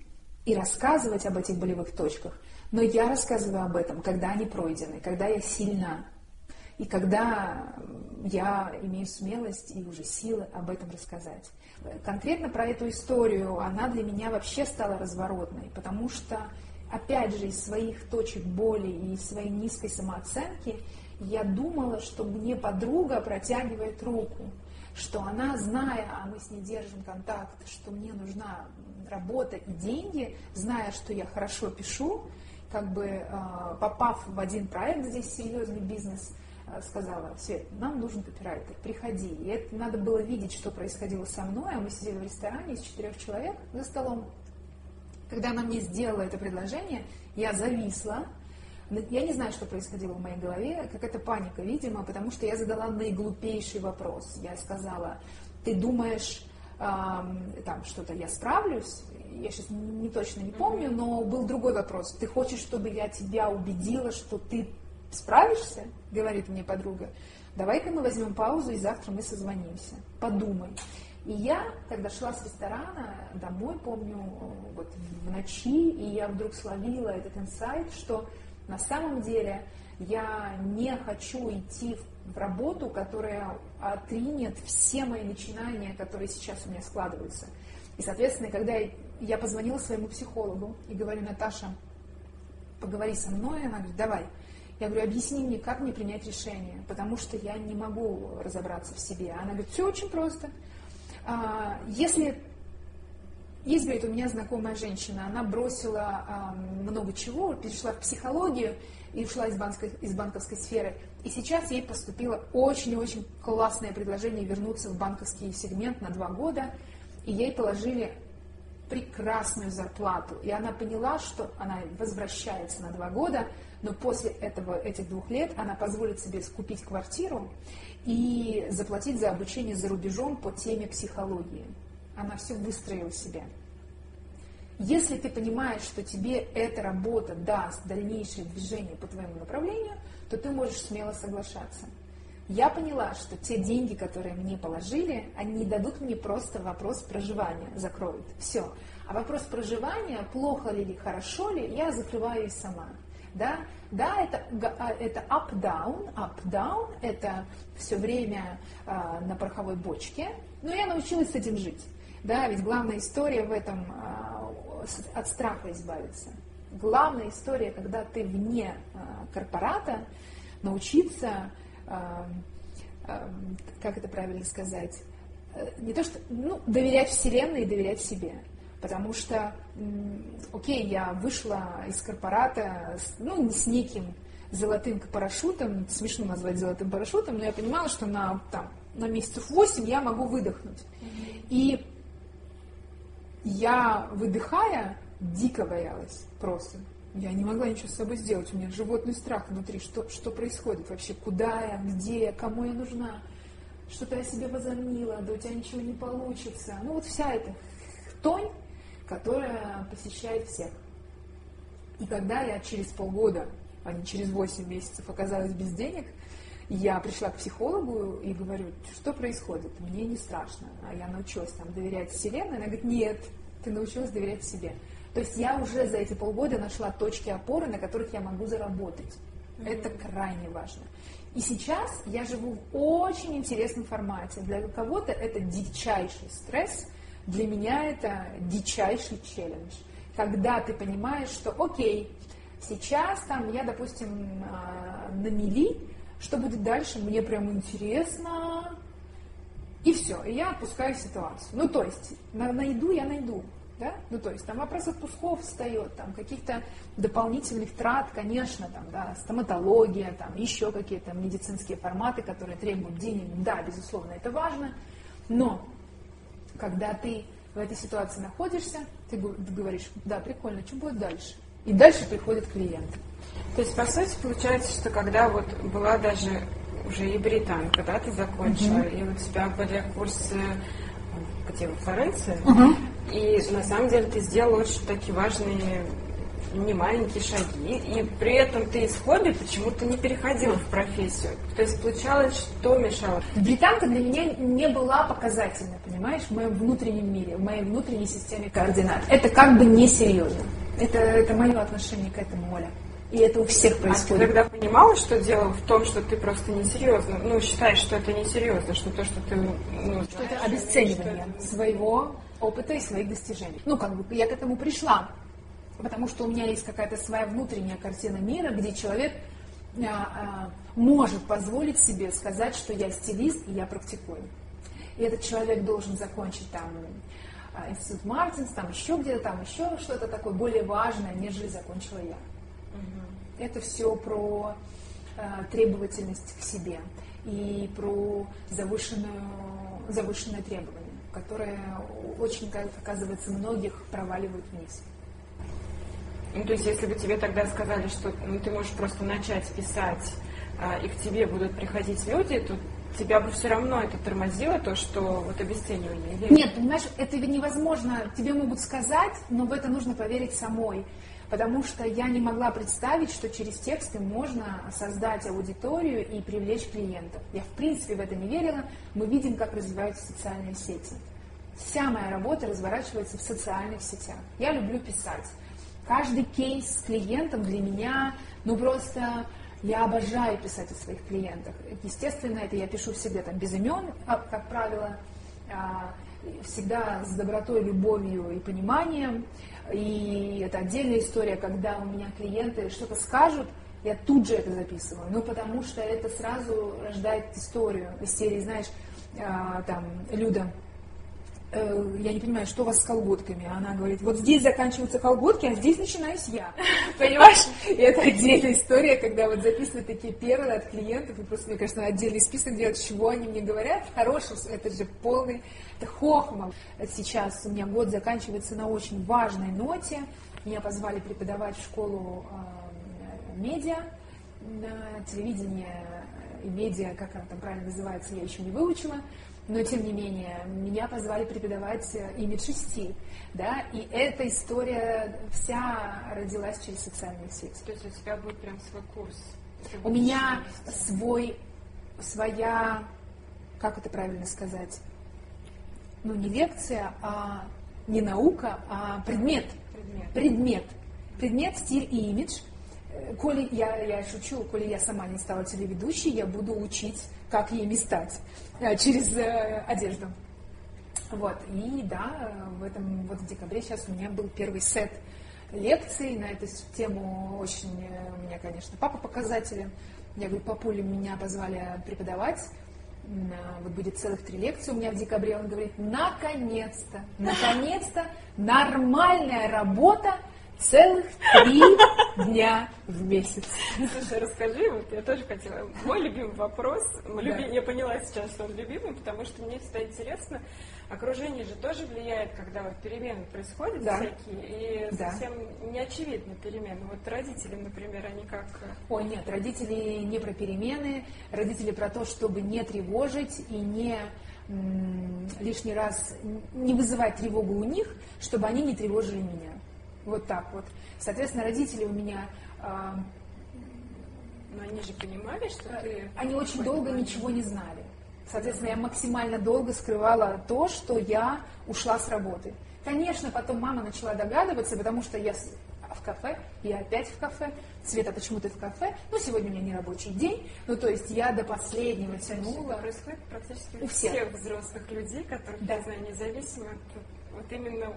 [SPEAKER 2] и рассказывать об этих болевых точках. Но я рассказываю об этом, когда они пройдены, когда я сильна, и когда я имею смелость и уже силы об этом рассказать. Конкретно про эту историю, она для меня вообще стала разворотной, потому что опять же, из своих точек боли и из своей низкой самооценки, я думала, что мне подруга протягивает руку, что она, зная, а мы с ней держим контакт, что мне нужна работа и деньги, зная, что я хорошо пишу, как бы э, попав в один проект, здесь серьезный бизнес, э, сказала, Свет, нам нужен копирайтер, приходи. И это надо было видеть, что происходило со мной, а мы сидели в ресторане из четырех человек за столом, когда она мне сделала это предложение, я зависла. Я не знаю, что происходило в моей голове, какая-то паника, видимо, потому что я задала наиглупейший вопрос. Я сказала, ты думаешь, там что-то я справлюсь? Я сейчас не точно не помню, но был другой вопрос. Ты хочешь, чтобы я тебя убедила, что ты справишься? Говорит мне подруга. Давай-ка мы возьмем паузу и завтра мы созвонимся. Подумай. И я, когда шла с ресторана домой, помню, вот в ночи, и я вдруг словила этот инсайт, что на самом деле я не хочу идти в работу, которая отринет все мои начинания, которые сейчас у меня складываются. И, соответственно, когда я позвонила своему психологу и говорю, Наташа, поговори со мной, она говорит, давай. Я говорю, объясни мне, как мне принять решение, потому что я не могу разобраться в себе. Она говорит, все очень просто. А, если есть, говорит, у меня знакомая женщина, она бросила а, много чего, перешла в психологию и ушла из, банковской, из банковской сферы. И сейчас ей поступило очень-очень классное предложение вернуться в банковский сегмент на два года, и ей положили прекрасную зарплату. И она поняла, что она возвращается на два года, но после этого, этих двух лет она позволит себе купить квартиру и заплатить за обучение за рубежом по теме психологии. Она все выстроила себе. Если ты понимаешь, что тебе эта работа даст дальнейшее движение по твоему направлению, то ты можешь смело соглашаться. Я поняла, что те деньги, которые мне положили, они дадут мне просто вопрос проживания, закроют. Все. А вопрос проживания, плохо ли или хорошо ли, я закрываю и сама. Да, да это, а, это up-down, up-down, это все время а, на пороховой бочке, но я научилась с этим жить. Да, ведь главная история в этом а, от страха избавиться. Главная история, когда ты вне а, корпората, научиться, а, а, как это правильно сказать, э, не то что, ну, доверять Вселенной и доверять себе. Потому что, окей, я вышла из корпората, ну, с неким золотым парашютом, смешно назвать золотым парашютом, но я понимала, что на, там, на месяцев 8 я могу выдохнуть. И я, выдыхая, дико боялась просто. Я не могла ничего с собой сделать. У меня животный страх внутри. Что, что происходит вообще? Куда я? Где я? Кому я нужна? Что-то я себе возомнила, да у тебя ничего не получится. Ну вот вся эта тонь, которая посещает всех. И когда я через полгода, а не через 8 месяцев оказалась без денег, я пришла к психологу и говорю, что происходит? Мне не страшно. А я научилась там доверять Вселенной. Она говорит, нет, ты научилась доверять себе. То есть я уже за эти полгода нашла точки опоры, на которых я могу заработать. Mm-hmm. Это крайне важно. И сейчас я живу в очень интересном формате. Для кого-то это дичайший стресс, для меня это дичайший челлендж. Когда ты понимаешь, что окей, сейчас там я, допустим, а, на мели, что будет дальше, мне прям интересно. И все, и я отпускаю ситуацию. Ну, то есть, на, найду я найду. Да? Ну, то есть там вопрос отпусков встает, там каких-то дополнительных трат, конечно, там, да, стоматология, там, еще какие-то медицинские форматы, которые требуют денег, да, безусловно, это важно, но когда ты в этой ситуации находишься, ты говоришь, да, прикольно, что будет дальше? И дальше приходит клиент.
[SPEAKER 1] То есть, по сути, получается, что когда вот была даже уже и британка, да, ты закончила, uh-huh. и у тебя были курсы где во Флоренции, uh-huh. и на самом деле ты сделала очень такие важные не маленькие шаги, и при этом ты из хобби почему-то не переходила в профессию. То есть получалось, что мешало?
[SPEAKER 2] Британка для меня не была показательной, понимаешь, в моем внутреннем мире, в моей внутренней системе координат. Это как бы несерьезно. Это, это мое отношение к этому, Оля. И это у всех происходит.
[SPEAKER 1] А ты тогда понимала, что дело в том, что ты просто несерьезно, ну, считаешь, что это несерьезно, что то, что ты... Ну,
[SPEAKER 2] что это обесценивание что своего опыта и своих достижений. Ну, как бы я к этому пришла, потому что у меня есть какая-то своя внутренняя картина мира, где человек а, а, может позволить себе сказать, что я стилист и я практикую. И этот человек должен закончить там а, институт Мартинс, там еще где-то, там еще что-то такое более важное, нежели закончила я. Угу. Это все про э, требовательность к себе и про завышенную, завышенное требование, которое очень, как оказывается, многих проваливают вниз.
[SPEAKER 1] Ну, то есть, если бы тебе тогда сказали, что ну, ты можешь просто начать писать, а, и к тебе будут приходить люди, то тебя бы все равно это тормозило, то, что вот обесценивание.
[SPEAKER 2] Или... Нет, понимаешь, это невозможно. Тебе могут сказать, но в это нужно поверить самой. Потому что я не могла представить, что через тексты можно создать аудиторию и привлечь клиентов. Я в принципе в это не верила. Мы видим, как развиваются социальные сети. Вся моя работа разворачивается в социальных сетях. Я люблю писать. Каждый кейс с клиентом для меня, ну просто я обожаю писать о своих клиентах. Естественно, это я пишу всегда там без имен, как правило. А, всегда с добротой, любовью и пониманием. И это отдельная история, когда у меня клиенты что-то скажут, я тут же это записываю. Ну, потому что это сразу рождает историю из серии, знаешь, а, там, Люда, э, я не понимаю, что у вас с колготками? Она говорит, вот здесь заканчиваются колготки, а здесь начинаюсь я. Понимаешь? И это отдельная история, когда вот записывают такие перлы от клиентов, и просто, мне кажется, отдельный список делать, чего они мне говорят. Хороший, это же полный, это хохма. Сейчас у меня год заканчивается на очень важной ноте. Меня позвали преподавать в школу э, медиа, на телевидение и медиа, как она там правильно называется, я еще не выучила но тем не менее меня позвали преподавать имидж стиль, да, и эта история вся родилась через социальные сети.
[SPEAKER 1] То есть у тебя будет прям свой курс?
[SPEAKER 2] У меня свой, своя, как это правильно сказать, ну не лекция, а не наука, а предмет. Предмет. Предмет, предмет стиль и имидж. Э, коли я, я шучу, коли я сама не стала телеведущей, я буду учить как ими стать э, через э, одежду. Вот, и да, в этом, вот в декабре сейчас у меня был первый сет лекций на эту тему. Очень э, у меня, конечно, папа показателен. Я говорю, папуля, меня позвали преподавать. Вот будет целых три лекции у меня в декабре. Он говорит, наконец-то, наконец-то нормальная работа целых три дня в месяц.
[SPEAKER 1] Слушай, расскажи, вот я тоже хотела. Мой любимый вопрос, да. я поняла сейчас, что он любимый, потому что мне всегда интересно, окружение же тоже влияет, когда вот перемены происходят да. всякие, и да. совсем не очевидны перемены. Вот родители, например, они как...
[SPEAKER 2] Ой, нет, родители не про перемены, родители про то, чтобы не тревожить и не лишний раз не вызывать тревогу у них, чтобы они не тревожили меня. Вот так вот. Соответственно, родители у меня...
[SPEAKER 1] Э, Но они же понимали, что ты...
[SPEAKER 2] Они очень долго ничего не знали. Соответственно, я максимально долго скрывала то, что я ушла с работы. Конечно, потом мама начала догадываться, потому что я в кафе, я опять в кафе. Света, почему ты в кафе? Ну, сегодня у меня не рабочий день. Ну, то есть я до последнего тянула.
[SPEAKER 1] Это происходит практически у всех, всех взрослых людей, которых, да. я знаю, независимо от вот именно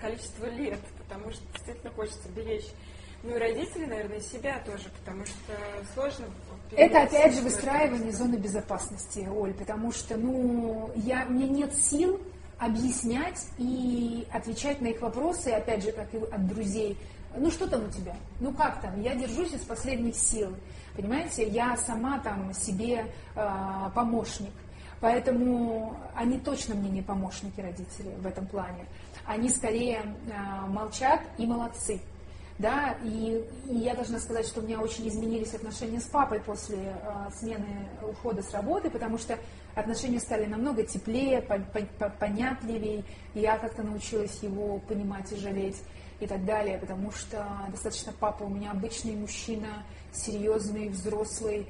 [SPEAKER 1] количество лет, потому что действительно хочется беречь. Ну и родители, наверное, себя тоже, потому что сложно.
[SPEAKER 2] Это опять же выстраивание зоны безопасности, Оль, потому что, ну, я, у меня нет сил объяснять и отвечать на их вопросы, опять же, как и от друзей. Ну что там у тебя? Ну как там? Я держусь из последних сил. Понимаете, я сама там себе э, помощник. Поэтому они точно мне не помощники родители в этом плане. Они скорее э, молчат и молодцы. Да, и, и я должна сказать, что у меня очень изменились отношения с папой после э, смены ухода с работы, потому что отношения стали намного теплее, по, по, понятливее, и я как-то научилась его понимать и жалеть и так далее, потому что достаточно папа у меня обычный мужчина, серьезный, взрослый,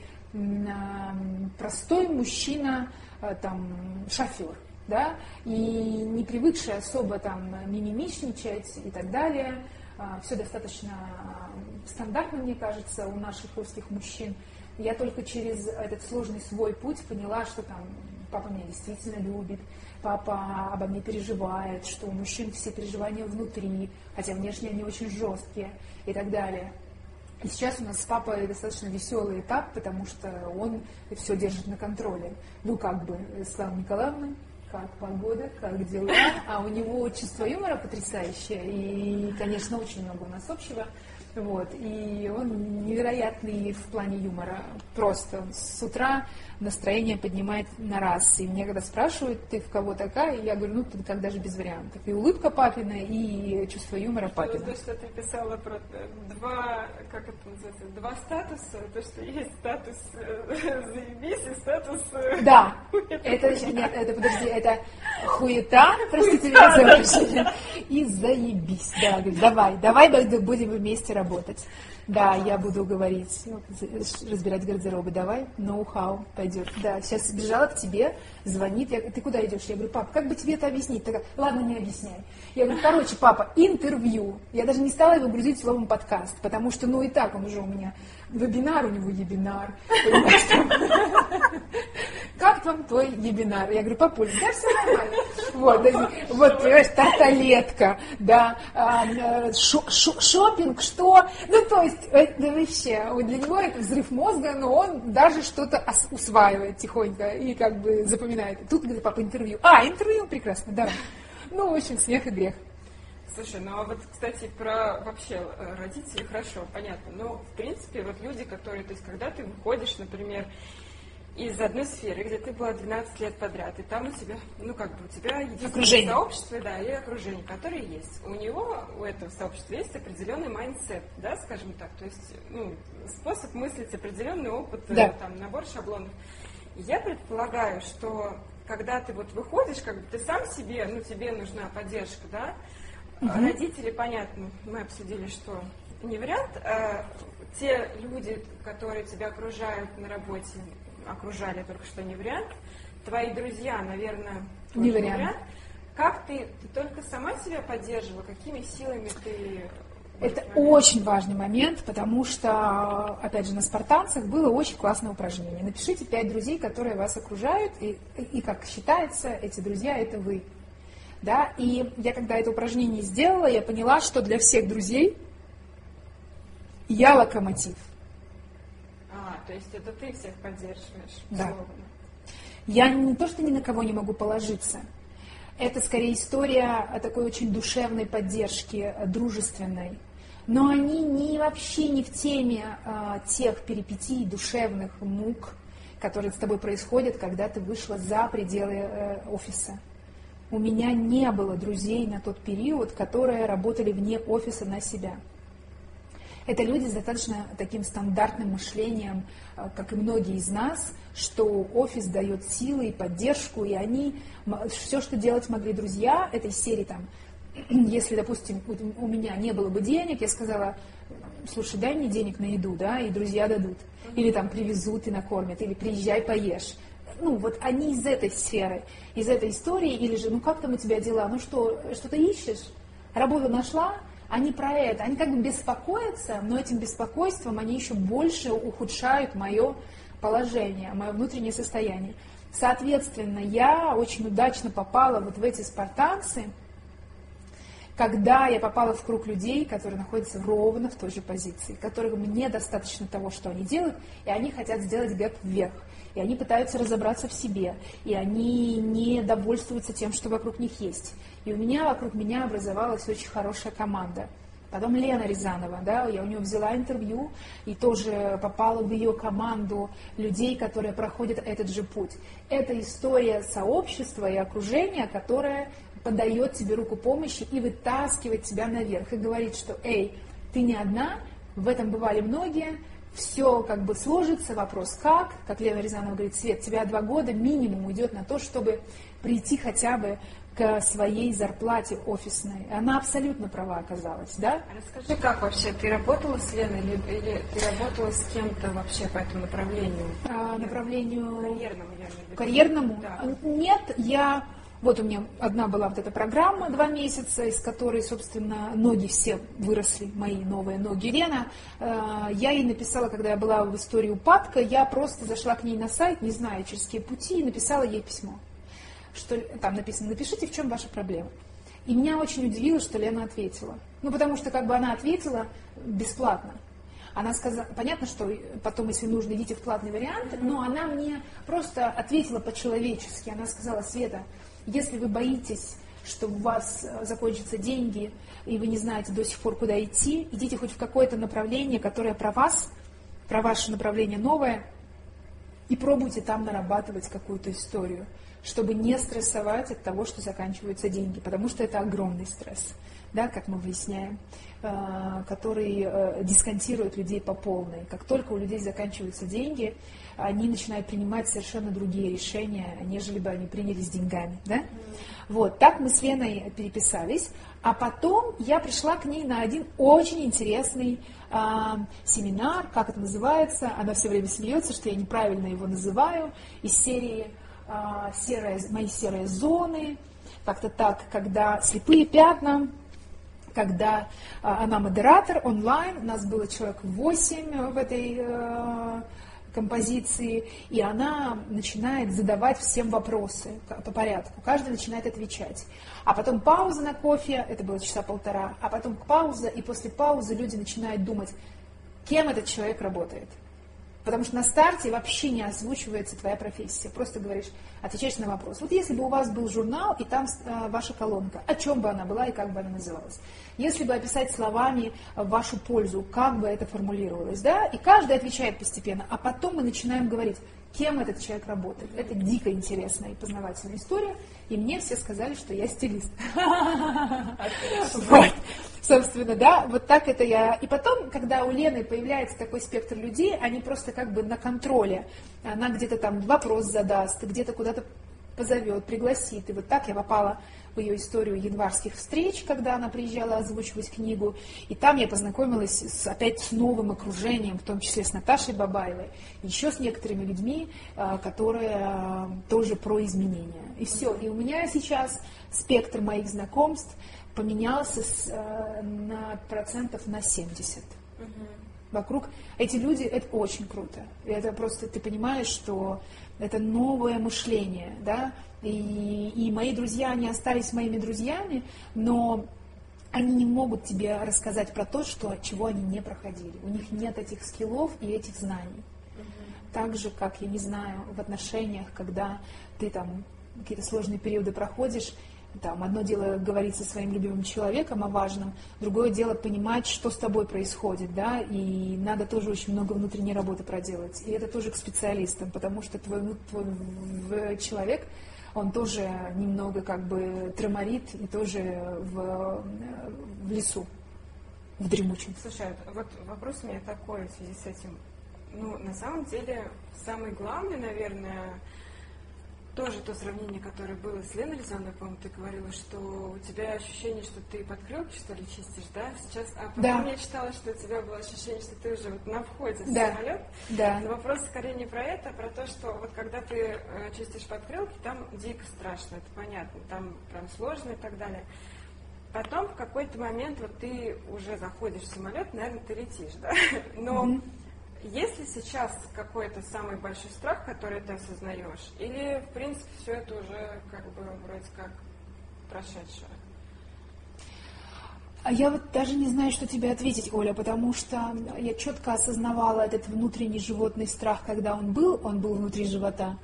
[SPEAKER 2] простой мужчина, э, там, шофер да, и не привыкшие особо там мимимишничать и так далее. А, Все достаточно стандартно, мне кажется, у наших русских мужчин. Я только через этот сложный свой путь поняла, что там папа меня действительно любит, папа обо мне переживает, что у мужчин все переживания внутри, хотя внешне они очень жесткие и так далее. И сейчас у нас с папой достаточно веселый этап, потому что он все держит на контроле. Ну, как бы, Слава Николаевна, как погода, как дела. А у него чувство юмора потрясающее, и, конечно, очень много у нас общего. Вот. И он невероятный в плане юмора. Просто с утра настроение поднимает на раз. И мне когда спрашивают, ты в кого такая, я говорю, ну, ты как даже без вариантов. И улыбка папина, и чувство юмора папина.
[SPEAKER 1] То, что ты писала про два, как это называется, два статуса, то, что есть статус э, заебись и статус... Э,
[SPEAKER 2] да, это, нет, это, подожди, это хуета, простите меня за и заебись. Да, давай, давай будем вместе работать. Да, я буду говорить, разбирать гардеробы. Давай, ноу-хау пойдет. Да, сейчас бежала к тебе, звонит. Я, ты куда идешь? Я говорю, пап, как бы тебе это объяснить? Такая, ладно, не объясняй. Я говорю, короче, папа, интервью. Я даже не стала его грузить словом подкаст, потому что, ну и так он уже у меня вебинар, у него ебинар. Как там твой вебинар? Я говорю, папуль, меня все нормально. Вот, вот, понимаешь, тарталетка, да, а, э, шо, шо, шопинг, что? Ну, то есть, это вообще, для него это взрыв мозга, но он даже что-то усваивает тихонько и как бы запоминает. Тут где папа интервью. А, интервью прекрасно, да. Ну, в общем, смех и грех.
[SPEAKER 1] Слушай, ну а вот, кстати, про вообще э, родителей хорошо, понятно. Но, в принципе, вот люди, которые, то есть, когда ты выходишь, например, из одной сферы, где ты была 12 лет подряд, и там у тебя, ну как бы у тебя
[SPEAKER 2] единственное
[SPEAKER 1] сообщество, да, и окружение, которое есть. У него, у этого сообщества есть определенный майндсет, да, скажем так, то есть, ну, способ мыслить, определенный опыт, э, да. там, набор шаблонов. И я предполагаю, что когда ты вот выходишь, как бы ты сам себе, ну, тебе нужна поддержка, да, угу. родители, понятно, мы обсудили, что не вариант, а те люди, которые тебя окружают на работе, окружали только что не вариант. Твои друзья, наверное,
[SPEAKER 2] не вариант. вариант.
[SPEAKER 1] Как ты, ты только сама себя поддерживала? Какими силами ты
[SPEAKER 2] это очень важный момент, потому что, опять же, на спартанцах было очень классное упражнение. Напишите пять друзей, которые вас окружают, и, и как считается, эти друзья – это вы. Да? И я, когда это упражнение сделала, я поняла, что для всех друзей я локомотив –
[SPEAKER 1] то есть это ты всех поддерживаешь,
[SPEAKER 2] да. Я не то, что ни на кого не могу положиться. Это скорее история о такой очень душевной поддержке, дружественной. Но они не, вообще не в теме а, тех перипетий, душевных мук, которые с тобой происходят, когда ты вышла за пределы э, офиса. У меня не было друзей на тот период, которые работали вне офиса на себя. Это люди с достаточно таким стандартным мышлением, э, как и многие из нас, что офис дает силы и поддержку, и они, все, что делать могли друзья этой серии, там, если, допустим, у меня не было бы денег, я сказала, слушай, дай мне денег на еду, да, и друзья дадут. Или там привезут и накормят, или приезжай, поешь. Ну, вот они из этой сферы, из этой истории, или же, ну как там у тебя дела, ну что, что-то ищешь? Работу нашла? Они про это, они как бы беспокоятся, но этим беспокойством они еще больше ухудшают мое положение, мое внутреннее состояние. Соответственно, я очень удачно попала вот в эти спартанцы, когда я попала в круг людей, которые находятся ровно в той же позиции, которым недостаточно того, что они делают, и они хотят сделать гэп вверх и они пытаются разобраться в себе, и они не довольствуются тем, что вокруг них есть. И у меня, вокруг меня образовалась очень хорошая команда. Потом Лена Рязанова, да, я у нее взяла интервью и тоже попала в ее команду людей, которые проходят этот же путь. Это история сообщества и окружения, которое подает тебе руку помощи и вытаскивает тебя наверх и говорит, что «Эй, ты не одна, в этом бывали многие, все как бы сложится, вопрос как, как Лена Рязанова говорит, Свет, тебя два года минимум уйдет на то, чтобы прийти хотя бы к своей зарплате офисной. Она абсолютно права оказалась, да?
[SPEAKER 1] А расскажи, как вообще, ты работала с Леной или, или ты работала с кем-то вообще по этому направлению?
[SPEAKER 2] А, направлению...
[SPEAKER 1] Карьерному, я виду.
[SPEAKER 2] Карьерному? Да. Нет, я вот у меня одна была вот эта программа два месяца, из которой, собственно, ноги все выросли, мои новые ноги Лена. Э, я ей написала, когда я была в истории упадка, я просто зашла к ней на сайт, не знаю, через какие пути, и написала ей письмо. Что там написано, напишите, в чем ваша проблема. И меня очень удивило, что Лена ответила. Ну, потому что как бы она ответила бесплатно. Она сказала, понятно, что потом, если нужно, идите в платный вариант, но она мне просто ответила по-человечески. Она сказала, Света, если вы боитесь, что у вас э, закончатся деньги, и вы не знаете до сих пор, куда идти, идите хоть в какое-то направление, которое про вас, про ваше направление новое, и пробуйте там нарабатывать какую-то историю, чтобы не стрессовать от того, что заканчиваются деньги, потому что это огромный стресс, да, как мы выясняем, э, который э, дисконтирует людей по полной. Как только у людей заканчиваются деньги, они начинают принимать совершенно другие решения, нежели бы они приняли с деньгами. Да? Вот, так мы с Леной переписались. А потом я пришла к ней на один очень интересный э, семинар, как это называется. Она все время смеется, что я неправильно его называю, из серии э, серые, «Мои серые зоны», как-то так, когда слепые пятна, когда э, она модератор онлайн, у нас было человек 8 в этой э, композиции, и она начинает задавать всем вопросы по порядку. Каждый начинает отвечать. А потом пауза на кофе, это было часа полтора, а потом пауза, и после паузы люди начинают думать, кем этот человек работает. Потому что на старте вообще не озвучивается твоя профессия. Просто говоришь, отвечаешь на вопрос. Вот если бы у вас был журнал, и там э, ваша колонка, о чем бы она была и как бы она называлась? Если бы описать словами в вашу пользу, как бы это формулировалось, да? И каждый отвечает постепенно. А потом мы начинаем говорить, кем этот человек работает. Это дико интересная и познавательная история. И мне все сказали, что я стилист. Вот. Собственно, да, вот так это я. И потом, когда у Лены появляется такой спектр людей, они просто как бы на контроле. Она где-то там вопрос задаст, где-то куда-то позовет, пригласит. И вот так я попала в ее историю январских встреч, когда она приезжала озвучивать книгу. И там я познакомилась с, опять с новым окружением, в том числе с Наташей Бабаевой, еще с некоторыми людьми, а, которые а, тоже про изменения. И все. И у меня сейчас спектр моих знакомств поменялся с, а, на процентов на 70. Вокруг эти люди, это очень круто. Это просто ты понимаешь, что это новое мышление, да, и, и мои друзья, они остались моими друзьями, но они не могут тебе рассказать про то, что, чего они не проходили. У них нет этих скиллов и этих знаний. Угу. Так же, как, я не знаю, в отношениях, когда ты там какие-то сложные периоды проходишь, там, одно дело говорить со своим любимым человеком о важном, другое дело понимать, что с тобой происходит, да, и надо тоже очень много внутренней работы проделать. И это тоже к специалистам, потому что твой, твой человек, он тоже немного как бы треморит и тоже в, в лесу, в дремучем.
[SPEAKER 1] Слушай, а вот вопрос у меня такой в связи с этим. Ну, на самом деле, самый главный, наверное, тоже то сравнение, которое было с Леной Лизановой, по-моему, ты говорила, что у тебя ощущение, что ты подкрылки, что ли, чистишь, да? Сейчас, а потом да. я читала, что у тебя было ощущение, что ты уже вот на входе в да. самолет. Да. Но вопрос скорее не про это, а про то, что вот когда ты э, чистишь подкрылки, там дико страшно, это понятно, там прям сложно и так далее. Потом в какой-то момент вот ты уже заходишь в самолет, наверное, ты летишь, да? Но mm-hmm есть ли сейчас какой-то самый большой страх, который ты осознаешь? Или, в принципе, все это уже как бы вроде как прошедшее?
[SPEAKER 2] А я вот даже не знаю, что тебе ответить, Оля, потому что я четко осознавала этот внутренний животный страх, когда он был, он был внутри живота.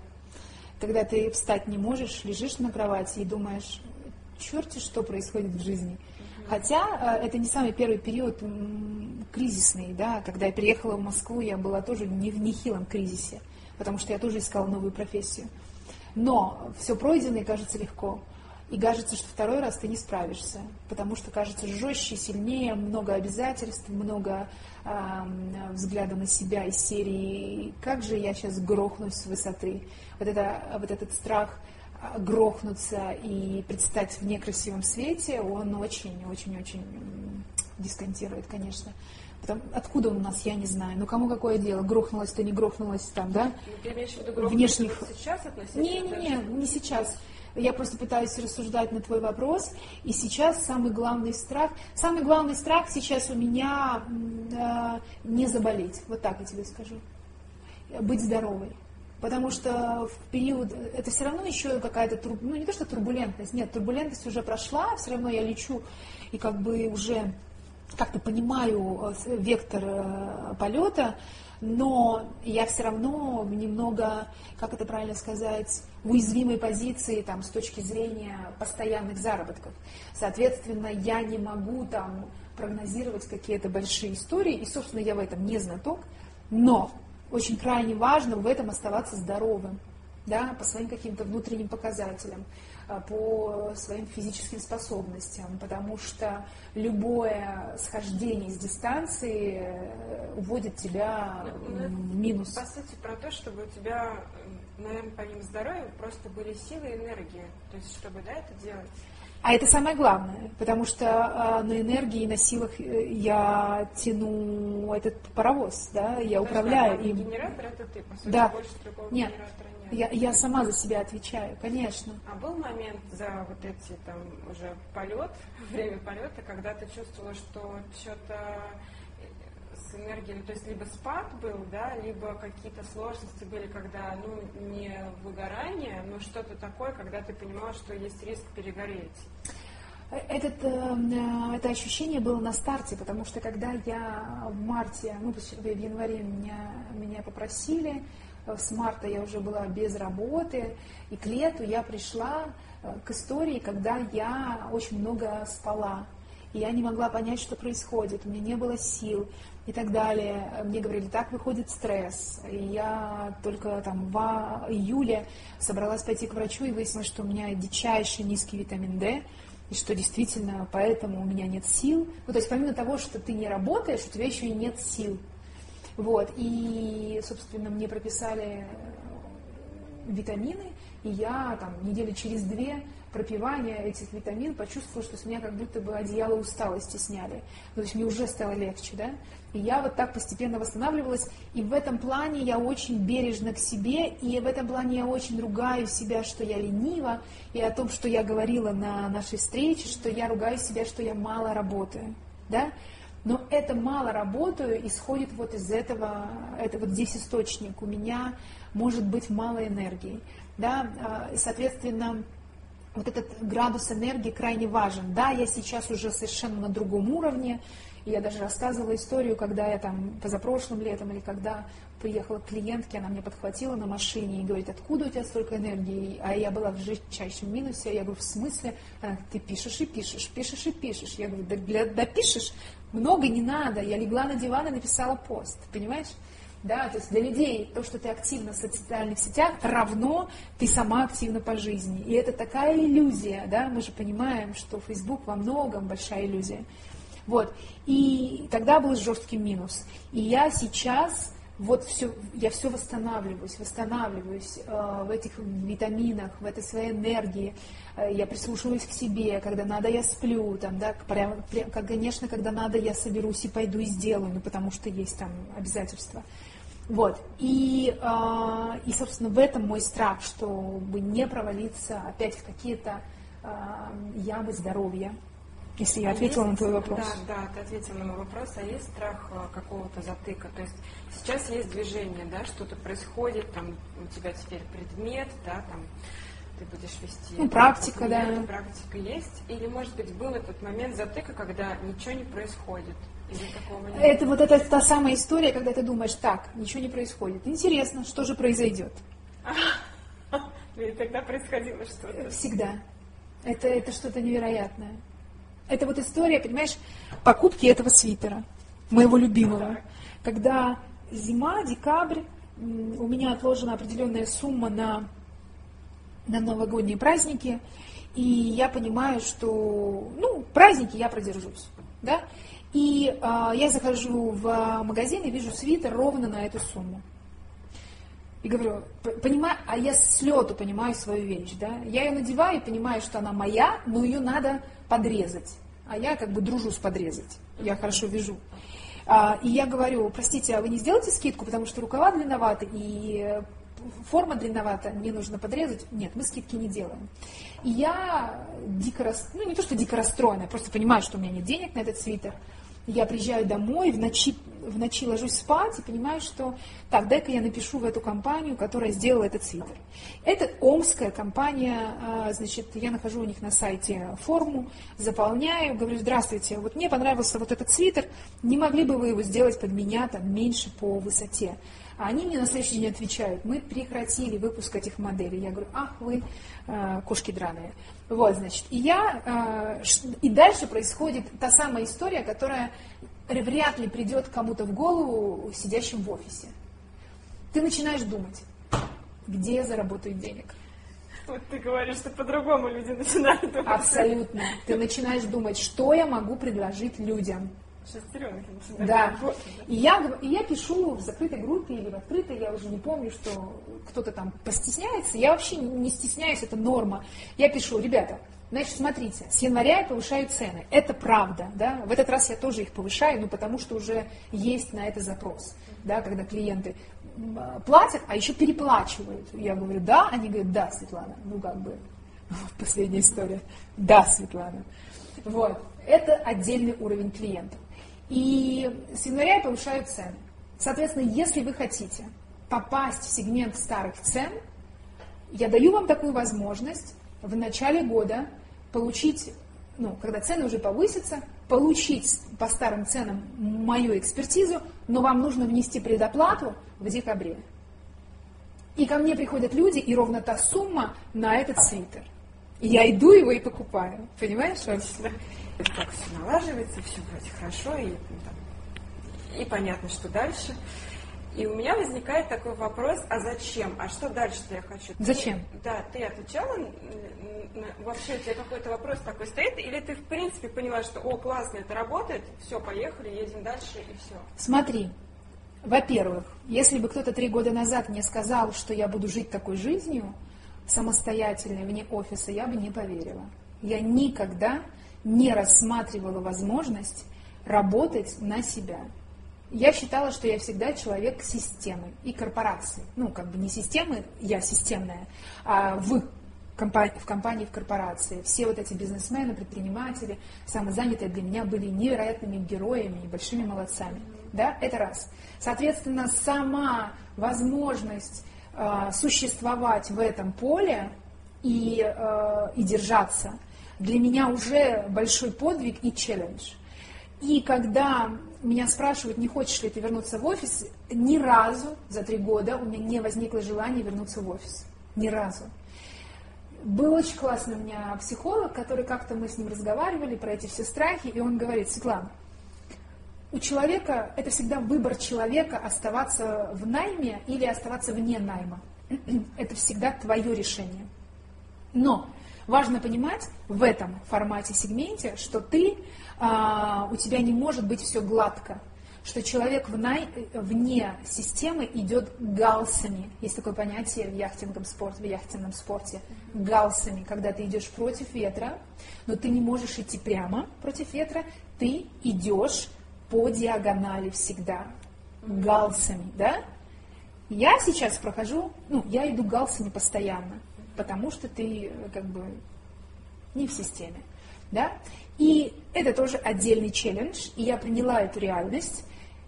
[SPEAKER 2] Когда ты встать не можешь, лежишь на кровати и думаешь, черти, что происходит в жизни – Хотя э, это не самый первый период кризисный, да, когда я приехала в Москву, я была тоже не в нехилом кризисе, потому что я тоже искала новую профессию. Но все пройденное кажется легко. И кажется, что второй раз ты не справишься, потому что кажется жестче, сильнее, много обязательств, много э, взгляда на себя из серии «Как же я сейчас грохнусь с высоты?» Вот, это, вот этот страх – грохнуться и предстать в некрасивом свете, он очень-очень-очень дисконтирует, конечно. Потом, откуда он у нас, я не знаю. Ну, кому какое дело, грохнулось-то, не грохнулось там, да?
[SPEAKER 1] Ты имеешь в виду
[SPEAKER 2] Внешних...
[SPEAKER 1] сейчас
[SPEAKER 2] Не-не-не, не сейчас. Я просто пытаюсь рассуждать на твой вопрос. И сейчас самый главный страх, самый главный страх сейчас у меня э, не заболеть. Вот так я тебе скажу. Быть здоровой. Потому что в период, это все равно еще какая-то, ну не то что турбулентность, нет, турбулентность уже прошла, все равно я лечу и как бы уже как-то понимаю э, вектор э, полета, но я все равно немного, как это правильно сказать, в уязвимой позиции там, с точки зрения постоянных заработков. Соответственно, я не могу там прогнозировать какие-то большие истории, и, собственно, я в этом не знаток, но очень крайне важно в этом оставаться здоровым, да, по своим каким-то внутренним показателям, а, по своим физическим способностям, потому что любое схождение с дистанции э, уводит тебя ну, ну в минус.
[SPEAKER 1] По сути, про то, чтобы у тебя, наверное, помимо здоровья, просто были силы и энергия, то есть чтобы да, это делать.
[SPEAKER 2] А это самое главное, потому что э, на энергии, на силах э, я тяну этот паровоз, да, я Подожди, управляю
[SPEAKER 1] а им. Генератор это ты, по сути,
[SPEAKER 2] да.
[SPEAKER 1] больше другого
[SPEAKER 2] нет. генератора нет. Я, я сама за себя отвечаю, конечно.
[SPEAKER 1] А был момент за вот эти там уже полет, время полета, когда ты чувствовала, что что-то с энергией, ну, то есть либо спад был, да, либо какие-то сложности были, когда, ну, не выгорание, но что-то такое, когда ты понимала, что есть риск перегореть.
[SPEAKER 2] Этот, э, это ощущение было на старте, потому что когда я в марте, ну, в январе меня, меня попросили, э, с марта я уже была без работы, и к лету я пришла э, к истории, когда я очень много спала, и я не могла понять, что происходит, у меня не было сил и так далее. Мне говорили, так выходит стресс. И я только там в июле собралась пойти к врачу и выяснилось, что у меня дичайший низкий витамин D, и что действительно поэтому у меня нет сил. Ну, то есть помимо того, что ты не работаешь, у тебя еще и нет сил. Вот, и, собственно, мне прописали витамины, и я там недели через две пропивания этих витамин почувствовала, что с меня как будто бы одеяло усталости сняли. То есть мне уже стало легче, да? И я вот так постепенно восстанавливалась, и в этом плане я очень бережна к себе, и в этом плане я очень ругаю себя, что я ленива, и о том, что я говорила на нашей встрече, что я ругаю себя, что я мало работаю, да? Но это мало работаю исходит вот из этого, это вот здесь источник. У меня может быть мало энергии, да, а, соответственно, вот этот градус энергии крайне важен. Да, я сейчас уже совершенно на другом уровне, я даже рассказывала историю, когда я там позапрошлым летом или когда приехала к клиентке, она меня подхватила на машине и говорит, откуда у тебя столько энергии? А я была в жестчайшем минусе. Я говорю, в смысле? Она, ты пишешь и пишешь, пишешь и пишешь. Я говорю, да, да пишешь, много не надо. Я легла на диван и написала пост, понимаешь? Да, то есть для людей то, что ты активно в социальных сетях, равно ты сама активна по жизни. И это такая иллюзия, да, мы же понимаем, что Facebook во многом большая иллюзия. Вот. И тогда был жесткий минус. И я сейчас вот все, я все восстанавливаюсь, восстанавливаюсь э, в этих витаминах, в этой своей энергии. Э, я прислушиваюсь к себе, когда надо, я сплю, там, да, прям, прям, конечно, когда надо, я соберусь и пойду и сделаю, ну, потому что есть там обязательства. Вот. И, э, и, собственно, в этом мой страх, чтобы не провалиться опять в какие-то э, ямы здоровья. Если я ответила есть, на твой вопрос.
[SPEAKER 1] Да, да, ты ответила на мой вопрос. А есть страх какого-то затыка? То есть сейчас есть движение, да, что-то происходит, там у тебя теперь предмет, да, там ты будешь вести.
[SPEAKER 2] Ну, практика, да.
[SPEAKER 1] Практика есть. Или, может быть, был этот момент затыка, когда ничего не происходит?
[SPEAKER 2] Это вот это та самая история, когда ты думаешь, так, ничего не происходит. Интересно, что же произойдет?
[SPEAKER 1] И тогда происходило что-то.
[SPEAKER 2] Всегда. Это, это что-то невероятное. Это вот история, понимаешь, покупки этого свитера, моего любимого. Когда зима, декабрь, у меня отложена определенная сумма на, на новогодние праздники, и я понимаю, что, ну, праздники я продержусь, да, и э, я захожу в магазин и вижу свитер ровно на эту сумму. И говорю, понимаю, а я с лету понимаю свою вещь, да? Я ее надеваю и понимаю, что она моя, но ее надо подрезать. А я как бы дружу с подрезать. Я хорошо вяжу. А, и я говорю, простите, а вы не сделаете скидку, потому что рукава длинноваты и форма длинновата, мне нужно подрезать. Нет, мы скидки не делаем. И я дико, рас... ну не то, что дико расстроена, я просто понимаю, что у меня нет денег на этот свитер я приезжаю домой, в ночи, в ночи ложусь спать и понимаю, что так, дай-ка я напишу в эту компанию, которая сделала этот свитер. Это омская компания, а, значит, я нахожу у них на сайте форму, заполняю, говорю, здравствуйте, вот мне понравился вот этот свитер, не могли бы вы его сделать под меня там меньше по высоте? А они мне на следующий день отвечают, мы прекратили выпуск этих моделей. Я говорю, ах вы э, кошки драные. Вот, значит, и я, э, и дальше происходит та самая история, которая вряд ли придет кому-то в голову, сидящим в офисе. Ты начинаешь думать, где я заработаю денег.
[SPEAKER 1] Вот ты говоришь, что по-другому люди начинают думать.
[SPEAKER 2] Абсолютно. Ты начинаешь думать, что я могу предложить людям.
[SPEAKER 1] Шестеренки
[SPEAKER 2] Да. И я, и я пишу в закрытой группе или в открытой, я уже не помню, что кто-то там постесняется. Я вообще не стесняюсь, это норма. Я пишу, ребята, Значит, смотрите, с января я повышаю цены. Это правда, да. В этот раз я тоже их повышаю, ну, потому что уже есть на это запрос, да, когда клиенты платят, а еще переплачивают. Я говорю, да, они говорят, да, Светлана. Ну, как бы, последняя история. Да, Светлана. Вот. Это отдельный уровень клиентов. И с января я повышаю цены. Соответственно, если вы хотите попасть в сегмент старых цен, я даю вам такую возможность в начале года получить, ну, когда цены уже повысятся, получить по старым ценам мою экспертизу, но вам нужно внести предоплату в декабре. И ко мне приходят люди, и ровно та сумма на этот свитер. И я иду его и покупаю. Понимаешь, Ольга?
[SPEAKER 1] Так все налаживается, все вроде хорошо, и, там, и понятно, что дальше. И у меня возникает такой вопрос, а зачем? А что дальше-то я хочу?
[SPEAKER 2] Зачем?
[SPEAKER 1] Ты, да, ты отвечала, вообще у тебя какой-то вопрос такой стоит, или ты в принципе поняла, что, о, классно, это работает, все, поехали, едем дальше и все?
[SPEAKER 2] Смотри, во-первых, если бы кто-то три года назад мне сказал, что я буду жить такой жизнью, самостоятельной, вне офиса, я бы не поверила. Я никогда не рассматривала возможность работать на себя. Я считала, что я всегда человек системы и корпорации. Ну, как бы не системы, я системная, а в компании, в компании, в корпорации. Все вот эти бизнесмены, предприниматели, самозанятые для меня были невероятными героями и большими молодцами. Да, это раз. Соответственно, сама возможность э, существовать в этом поле и, э, и держаться для меня уже большой подвиг и челлендж. И когда меня спрашивают, не хочешь ли ты вернуться в офис, ни разу за три года у меня не возникло желания вернуться в офис. Ни разу. Был очень классный у меня психолог, который как-то мы с ним разговаривали про эти все страхи, и он говорит, Светлана, у человека, это всегда выбор человека оставаться в найме или оставаться вне найма. Это всегда твое решение. Но важно понимать в этом формате сегменте, что ты, а, у тебя не может быть все гладко что человек в най, вне системы идет галсами. Есть такое понятие в яхтинговом спорте, в яхтенном спорте. Галсами, когда ты идешь против ветра, но ты не можешь идти прямо против ветра, ты идешь по диагонали всегда. Галсами, да? Я сейчас прохожу, ну, я иду галсами постоянно, потому что ты как бы не в системе. Да? И это тоже отдельный челлендж, и я приняла эту реальность,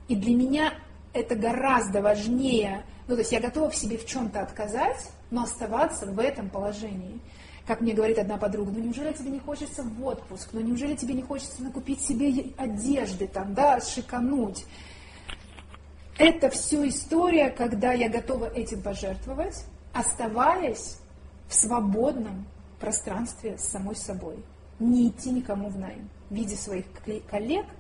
[SPEAKER 2] и для меня это гораздо важнее, ну то есть я готова в себе в чем-то отказать, но оставаться в этом положении. Как мне говорит одна подруга, ну неужели тебе не хочется в отпуск, ну неужели тебе не хочется накупить себе одежды там, да, шикануть. Это все история, когда я готова этим пожертвовать, оставаясь в свободном пространстве с самой собой. Не идти никому в найм. В виде своих коллег –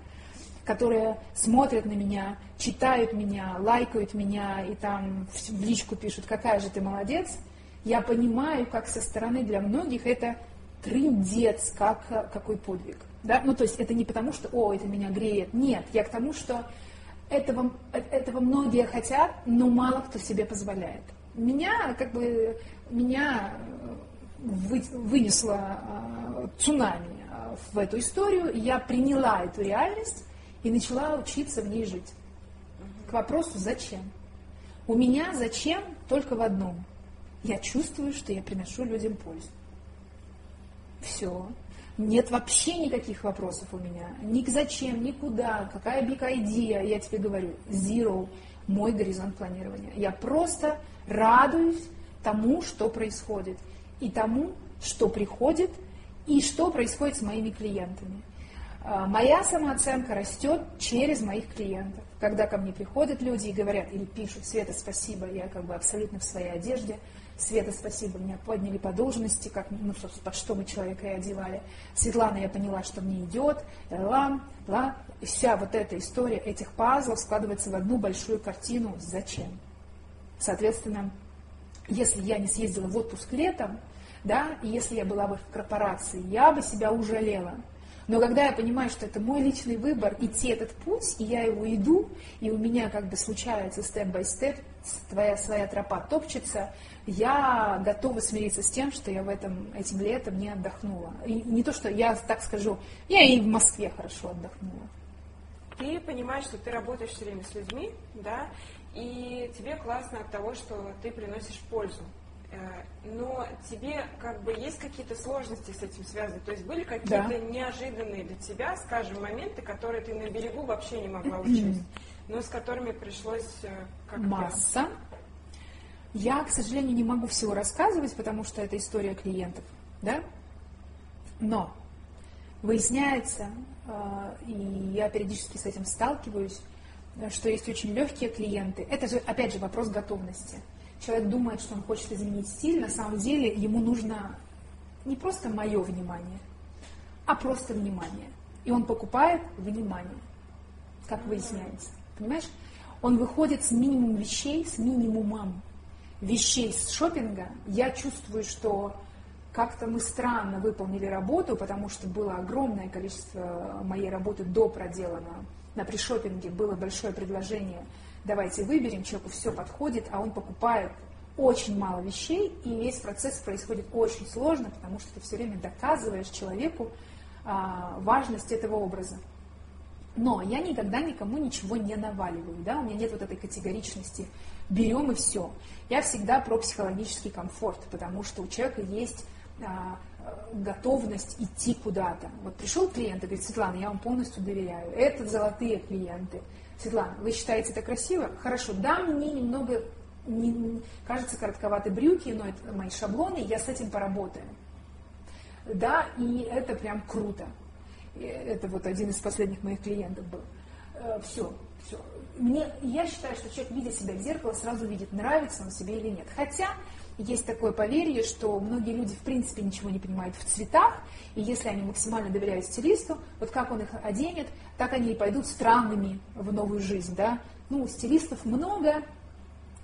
[SPEAKER 2] которые смотрят на меня, читают меня, лайкают меня и там в личку пишут, какая же ты молодец, я понимаю, как со стороны для многих это трындец, как, какой подвиг. Да? Ну, то есть это не потому, что, о, это меня греет. Нет, я к тому, что этого, этого многие хотят, но мало кто себе позволяет. Меня, как бы, меня вы, вынесло э, цунами а, в эту историю, я приняла эту реальность, и начала учиться в ней жить. К вопросу «зачем?». У меня зачем только в одном. Я чувствую, что я приношу людям пользу. Все. Нет вообще никаких вопросов у меня. Ни к зачем, ни куда, какая big idea, я тебе говорю, zero, мой горизонт планирования. Я просто радуюсь тому, что происходит, и тому, что приходит, и что происходит с моими клиентами. А, моя самооценка растет через моих клиентов. Когда ко мне приходят люди и говорят, или пишут, Света, спасибо, я как бы абсолютно в своей одежде, Света, спасибо, меня подняли по должности, как, ну, собственно, под что мы человека и одевали. Светлана, я поняла, что мне идет, ла, ла. И вся вот эта история этих пазлов складывается в одну большую картину «Зачем?». Соответственно, если я не съездила в отпуск летом, да, и если я была бы в корпорации, я бы себя ужалела – но когда я понимаю, что это мой личный выбор идти этот путь, и я его иду, и у меня как бы случается степ-бай-степ, твоя своя тропа топчется, я готова смириться с тем, что я в этом, этим летом не отдохнула. И не то, что я так скажу, я и в Москве хорошо отдохнула.
[SPEAKER 1] Ты понимаешь, что ты работаешь все время с людьми, да, и тебе классно от того, что ты приносишь пользу Э, но тебе как бы есть какие-то сложности с этим связаны? То есть были какие-то да. неожиданные для тебя, скажем, моменты, которые ты на берегу вообще не могла учесть, но с которыми пришлось э, как-то...
[SPEAKER 2] Масса. Я, к сожалению, не могу всего рассказывать, потому что это история клиентов, да? Но выясняется, э, и я периодически с этим сталкиваюсь, что есть очень легкие клиенты. Это же, опять же, вопрос готовности человек думает, что он хочет изменить стиль, на самом деле ему нужно не просто мое внимание, а просто внимание. И он покупает внимание, как выясняется. Понимаешь? Он выходит с минимум вещей, с минимумом вещей с шопинга. Я чувствую, что как-то мы странно выполнили работу, потому что было огромное количество моей работы до проделано. На пришопинге было большое предложение – давайте выберем, человеку все подходит, а он покупает очень мало вещей, и весь процесс происходит очень сложно, потому что ты все время доказываешь человеку а, важность этого образа. Но я никогда никому ничего не наваливаю, да, у меня нет вот этой категоричности, берем и все. Я всегда про психологический комфорт, потому что у человека есть готовность идти куда-то. Вот пришел клиент и говорит, Светлана, я вам полностью доверяю, это золотые клиенты, Светлана, вы считаете это красиво? Хорошо, да, мне немного не, кажется коротковаты брюки, но это мои шаблоны, я с этим поработаю. Да, и это прям круто. Это вот один из последних моих клиентов был. Все, э, все. Мне, я считаю, что человек, видя себя в зеркало, сразу видит, нравится он себе или нет. Хотя есть такое поверье, что многие люди в принципе ничего не понимают в цветах, и если они максимально доверяют стилисту, вот как он их оденет, так они и пойдут странными в новую жизнь, да. Ну, стилистов много,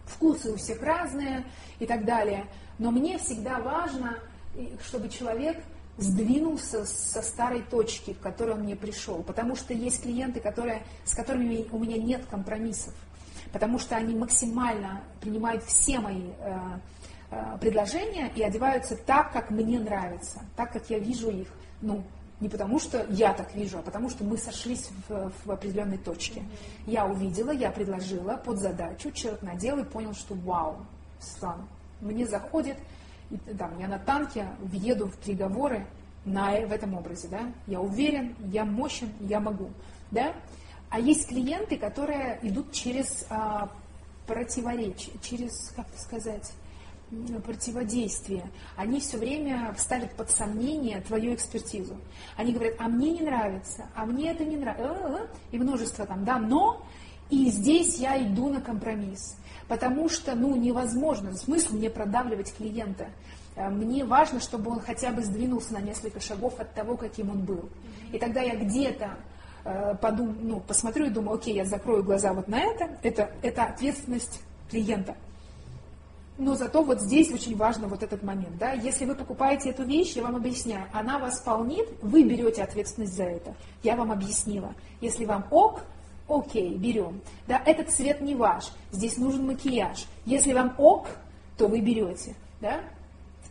[SPEAKER 2] вкусы у всех разные и так далее. Но мне всегда важно, чтобы человек сдвинулся со старой точки, в которой он мне пришел. Потому что есть клиенты, которые, с которыми у меня нет компромиссов. Потому что они максимально принимают все мои э, предложения и одеваются так, как мне нравится, так, как я вижу их. Ну, не потому что я так вижу, а потому что мы сошлись в, в определенной точке. Я увидела, я предложила под задачу, человек надел и понял, что вау, Светлана, мне заходит, и, там, я на танке въеду в переговоры на, в этом образе, да, я уверен, я мощен, я могу, да. А есть клиенты, которые идут через а, противоречие, через, как сказать, противодействие, они все время ставят под сомнение твою экспертизу. Они говорят, а мне не нравится, а мне это не нравится, э, э, и множество там, да, но, и здесь я иду на компромисс, потому что, ну, невозможно, смысл мне продавливать клиента. Э, мне важно, чтобы он хотя бы сдвинулся на несколько шагов от того, каким он был. И тогда я где-то подум, ну, посмотрю и думаю, окей, я закрою глаза вот на это, это, это ответственность клиента но зато вот здесь очень важно вот этот момент. Да? Если вы покупаете эту вещь, я вам объясняю, она вас полнит, вы берете ответственность за это. Я вам объяснила. Если вам ок, окей, берем. Да, этот цвет не ваш, здесь нужен макияж. Если вам ок, то вы берете. Да?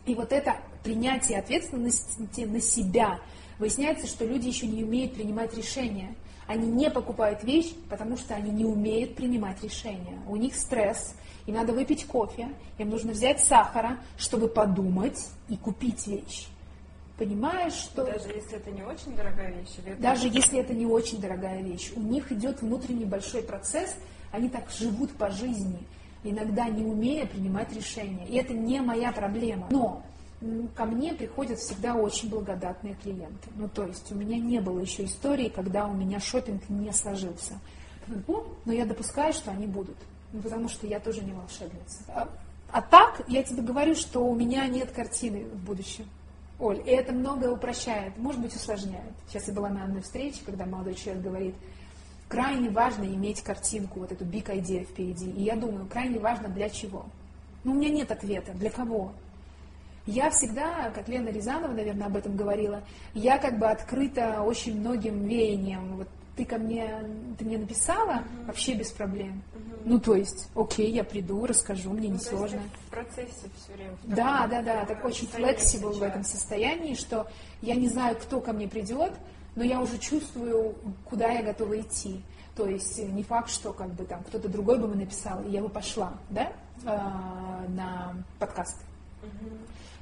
[SPEAKER 2] И вот это принятие ответственности на себя. Выясняется, что люди еще не умеют принимать решения. Они не покупают вещь, потому что они не умеют принимать решения. У них стресс, им надо выпить кофе, им нужно взять сахара, чтобы подумать и купить вещь. Понимаешь, что...
[SPEAKER 1] Даже если это не очень дорогая вещь? Или это...
[SPEAKER 2] Даже если это не очень дорогая вещь. У них идет внутренний большой процесс, они так живут по жизни, иногда не умея принимать решения. И это не моя проблема. Но ко мне приходят всегда очень благодатные клиенты. Ну, то есть у меня не было еще истории, когда у меня шопинг не сложился. Но я допускаю, что они будут. Ну, потому что я тоже не волшебница. А, а так, я тебе говорю, что у меня нет картины в будущем. Оль, и это многое упрощает, может быть, усложняет. Сейчас я была на одной встрече, когда молодой человек говорит, крайне важно иметь картинку, вот эту big idea впереди. И я думаю, крайне важно для чего? Ну, у меня нет ответа. Для кого? Я всегда, как Лена Рязанова, наверное, об этом говорила, я как бы открыта очень многим веяниям. Вот ты ко мне, ты мне написала, угу. вообще без проблем. Угу. Ну, то есть, окей, я приду, расскажу, мне ну, не сложно.
[SPEAKER 1] в процессе все время.
[SPEAKER 2] Да, да, да, так очень флексибл в этом состоянии, что я не знаю, кто ко мне придет, но я уже чувствую, куда я готова идти. То есть не факт, что как бы там кто-то другой бы мне написал, и я бы пошла, да, э, на подкаст.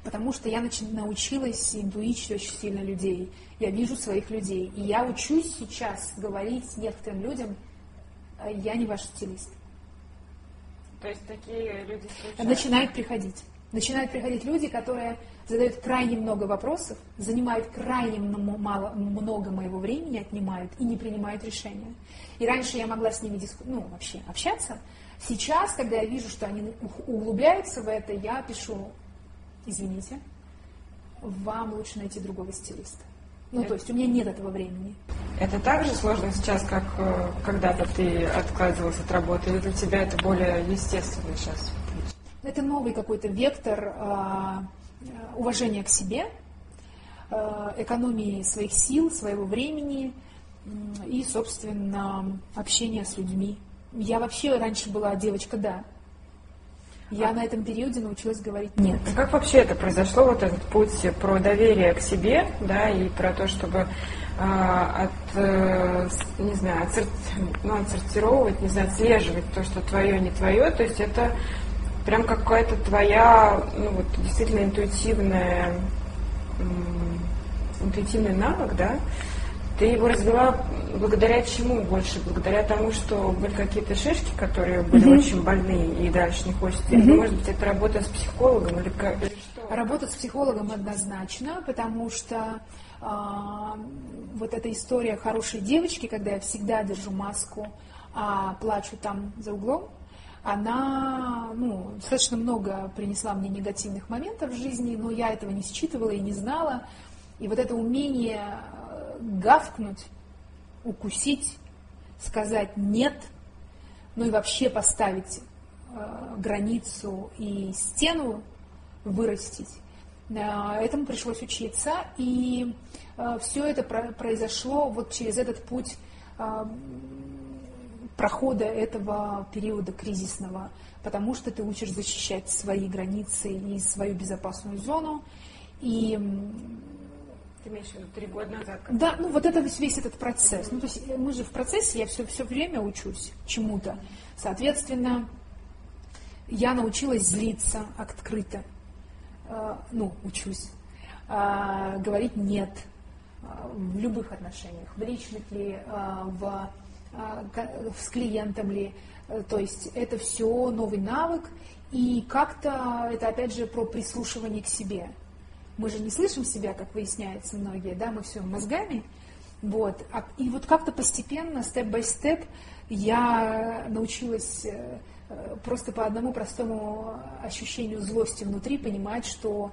[SPEAKER 2] Потому что я нач- научилась интуичить очень сильно людей. Я вижу своих людей. И я учусь сейчас говорить некоторым людям, «А я не ваш стилист.
[SPEAKER 1] То есть такие люди случаются?
[SPEAKER 2] Начинают приходить. Начинают приходить люди, которые задают крайне много вопросов, занимают крайне мало, много моего времени, отнимают и не принимают решения. И раньше я могла с ними диску, ну, вообще общаться. Сейчас, когда я вижу, что они углубляются в это, я пишу, извините, вам лучше найти другого стилиста. Ну, то есть у меня нет этого времени.
[SPEAKER 1] Это так же сложно сейчас, как э, когда-то ты откладывалась от работы, или для тебя это более естественно сейчас?
[SPEAKER 2] Это новый какой-то вектор э, уважения к себе, э, экономии своих сил, своего времени и, собственно, общения с людьми. Я вообще раньше была девочка, да, я на этом периоде научилась говорить нет.
[SPEAKER 1] А как вообще это произошло, вот этот путь про доверие к себе, да, и про то, чтобы а, от, э, не знаю, отсор, ну, отсортировывать, не знаю, отслеживать то, что твое, не твое, то есть это прям какая-то твоя, ну вот действительно интуитивная, интуитивный навык, да, ты его развела благодаря чему больше? Благодаря тому, что были какие-то шишки, которые были mm-hmm. очень больные и дальше не хочется. Mm-hmm. Или, может быть, это работа с психологом или, или что?
[SPEAKER 2] Работа с психологом однозначно, потому что э, вот эта история хорошей девочки, когда я всегда держу маску, а плачу там за углом, она ну, достаточно много принесла мне негативных моментов в жизни, но я этого не считывала и не знала. И вот это умение гавкнуть, укусить, сказать нет, ну и вообще поставить э, границу и стену вырастить. Э, этому пришлось учиться, и э, все это про- произошло вот через этот путь э, прохода этого периода кризисного, потому что ты учишь защищать свои границы и свою безопасную зону, и
[SPEAKER 1] ты имеешь в виду три года назад?
[SPEAKER 2] Да, ну вот это весь, этот процесс. Ну, то есть мы же в процессе, я все, все время учусь чему-то. Соответственно, я научилась злиться открыто. Э, ну, учусь. Э, говорить нет э, в любых отношениях, в личных ли, э, в, э, с клиентом ли. Э, то есть это все новый навык, и как-то это опять же про прислушивание к себе мы же не слышим себя, как выясняется многие, да, мы все мозгами, вот, а, и вот как-то постепенно, степ-бай-степ, я научилась э, просто по одному простому ощущению злости внутри понимать, что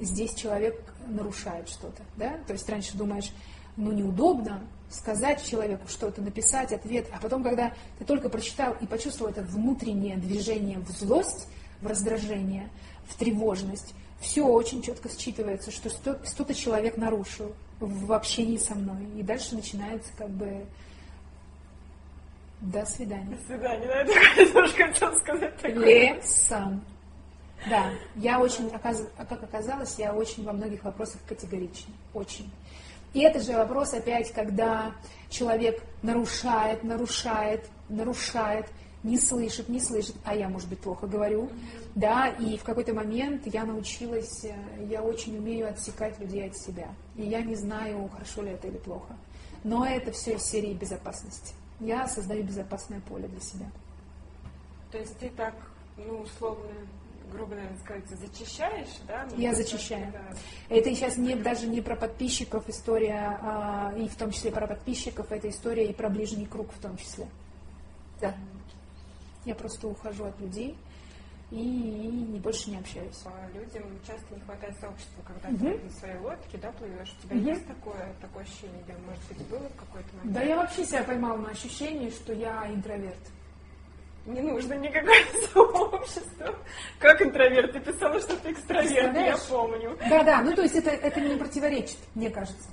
[SPEAKER 2] здесь человек нарушает что-то, да, то есть раньше думаешь, ну неудобно сказать человеку что-то, написать ответ, а потом, когда ты только прочитал и почувствовал это внутреннее движение в злость, в раздражение, в тревожность, все очень четко считывается, что что-то человек нарушил в общении со мной. И дальше начинается как бы до свидания.
[SPEAKER 1] До свидания, да, я тоже хотела сказать такое.
[SPEAKER 2] Лесом. Да, я очень, а как оказалось, я очень во многих вопросах категорична. Очень. И это же вопрос опять, когда человек нарушает, нарушает, нарушает, не слышит, не слышит, а я, может быть, плохо говорю, да, и в какой-то момент я научилась, э, я очень умею отсекать людей от себя, и я не знаю, хорошо ли это или плохо, но это все из серии безопасности. Я создаю безопасное поле для себя.
[SPEAKER 1] То есть ты так, ну, условно, грубо наверное, сказать, зачищаешь, да?
[SPEAKER 2] Ну, я зачищаю. Да. Это сейчас не, даже не про подписчиков история, а, и в том числе про подписчиков, это история и про ближний круг в том числе. Да. Я просто ухожу от людей и не больше не общаюсь.
[SPEAKER 1] А людям часто не хватает сообщества, когда угу. ты на своей лодке, да, плывешь. У тебя угу. есть такое, такое ощущение, или, может быть, было в какой-то момент?
[SPEAKER 2] Да, я вообще себя поймала на ощущении, что я интроверт.
[SPEAKER 1] Не нужно никакое сообщество. Как интроверт? Ты писала, что ты экстраверт, я помню.
[SPEAKER 2] Да, да, ну то есть это, это не противоречит, мне кажется.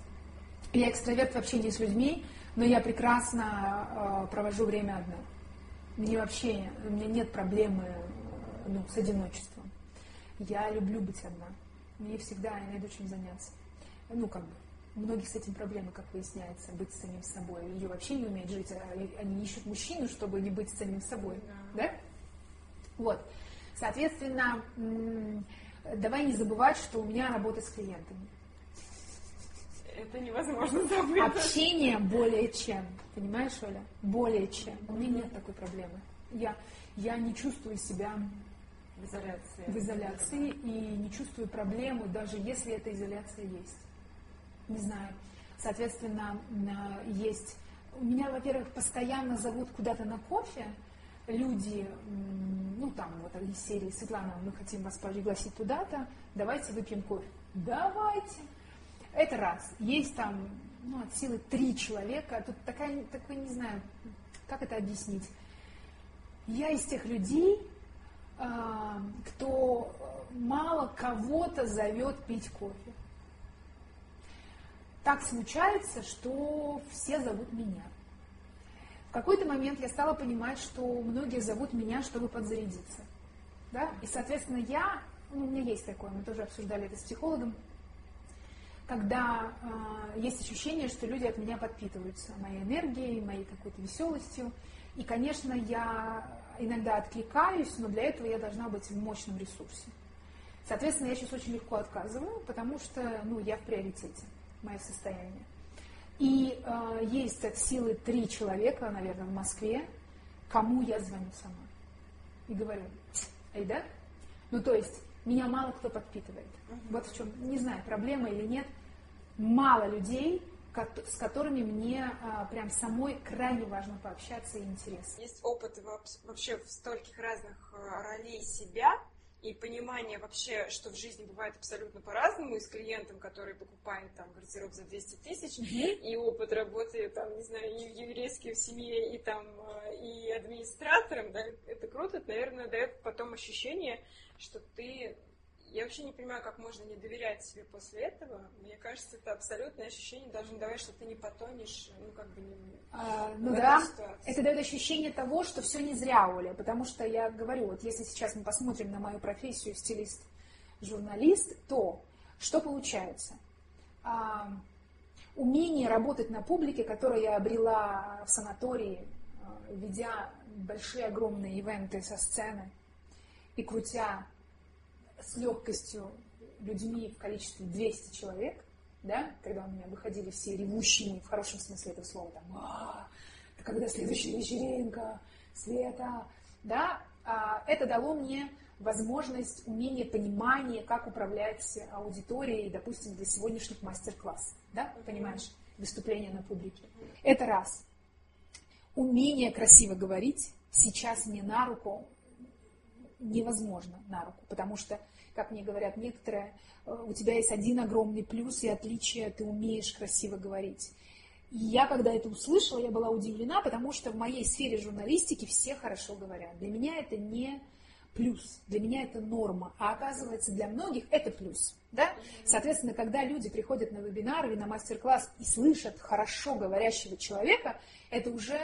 [SPEAKER 2] Я экстраверт в общении с людьми, но я прекрасно э, провожу время одна. Мне вообще, у меня нет проблемы ну, с одиночеством. Я люблю быть одна. Мне всегда я найду чем заняться. Ну, как бы, у многих с этим проблемы, как выясняется, быть самим собой. Люди вообще не умеют жить, а они ищут мужчину, чтобы не быть самим собой. Да? да? Вот. Соответственно, давай не забывать, что у меня работа с клиентами.
[SPEAKER 1] Это невозможно забыть.
[SPEAKER 2] Общение более чем. Понимаешь, Оля? Более чем. У меня нет такой проблемы. Я, я не чувствую себя
[SPEAKER 1] в изоляции.
[SPEAKER 2] в изоляции и не чувствую проблемы, даже если эта изоляция есть. Не знаю. Соответственно, есть... У меня, во-первых, постоянно зовут куда-то на кофе, люди, ну там вот из серии Светлана, мы хотим вас пригласить туда-то, давайте выпьем кофе. Давайте. Это раз. Есть там ну, от силы три человека. Тут такая, такой, не знаю, как это объяснить. Я из тех людей, а, кто мало кого-то зовет пить кофе. Так случается, что все зовут меня. В какой-то момент я стала понимать, что многие зовут меня, чтобы подзарядиться. Да? И, соответственно, я, ну, у меня есть такое, мы тоже обсуждали это с психологом, когда э, есть ощущение, что люди от меня подпитываются моей энергией, моей какой-то веселостью. И, конечно, я иногда откликаюсь, но для этого я должна быть в мощном ресурсе. Соответственно, я сейчас очень легко отказываю, потому что ну, я в приоритете, мое состояние. И э, есть от силы три человека, наверное, в Москве, кому я звоню сама. И говорю, эй, да? Ну, то есть, меня мало кто подпитывает. Вот в чем, не знаю, проблема или нет, мало людей, с которыми мне а, прям самой крайне важно пообщаться и интересно.
[SPEAKER 1] Есть опыт вообще в стольких разных а, ролей себя и понимание вообще, что в жизни бывает абсолютно по-разному, и с клиентом, который покупает там гардероб за 200 тысяч, mm-hmm. и опыт работы там, не знаю, и в еврейской в семье, и там, а, и администратором, да, это круто, это, наверное, дает потом ощущение, что ты я вообще не понимаю, как можно не доверять себе после этого. Мне кажется, это абсолютное ощущение должно давать, что ты не потонешь, ну, как бы не...
[SPEAKER 2] А, ну да, ситуации. это дает ощущение того, что все не зря, Оля, потому что я говорю, вот если сейчас мы посмотрим на мою профессию стилист-журналист, то что получается? А, умение работать на публике, которое я обрела в санатории, а, ведя большие огромные ивенты со сцены и крутя с легкостью людьми в количестве 200 человек, да, когда у меня выходили все ревущими, в хорошем смысле этого слова, там, а, когда следующая вечеринка, Света, да, а, это дало мне возможность, умение, понимание, как управлять аудиторией, допустим, для сегодняшних мастер-классов, да, понимаешь, выступления на публике. Это раз. Умение красиво говорить сейчас мне на руку невозможно на руку, потому что, как мне говорят некоторые, э, у тебя есть один огромный плюс и отличие, ты умеешь красиво говорить. И я, когда это услышала, я была удивлена, потому что в моей сфере журналистики все хорошо говорят. Для меня это не плюс, для меня это норма, а оказывается для многих это плюс. Да? Соответственно, когда люди приходят на вебинар или на мастер-класс и слышат хорошо говорящего человека, это уже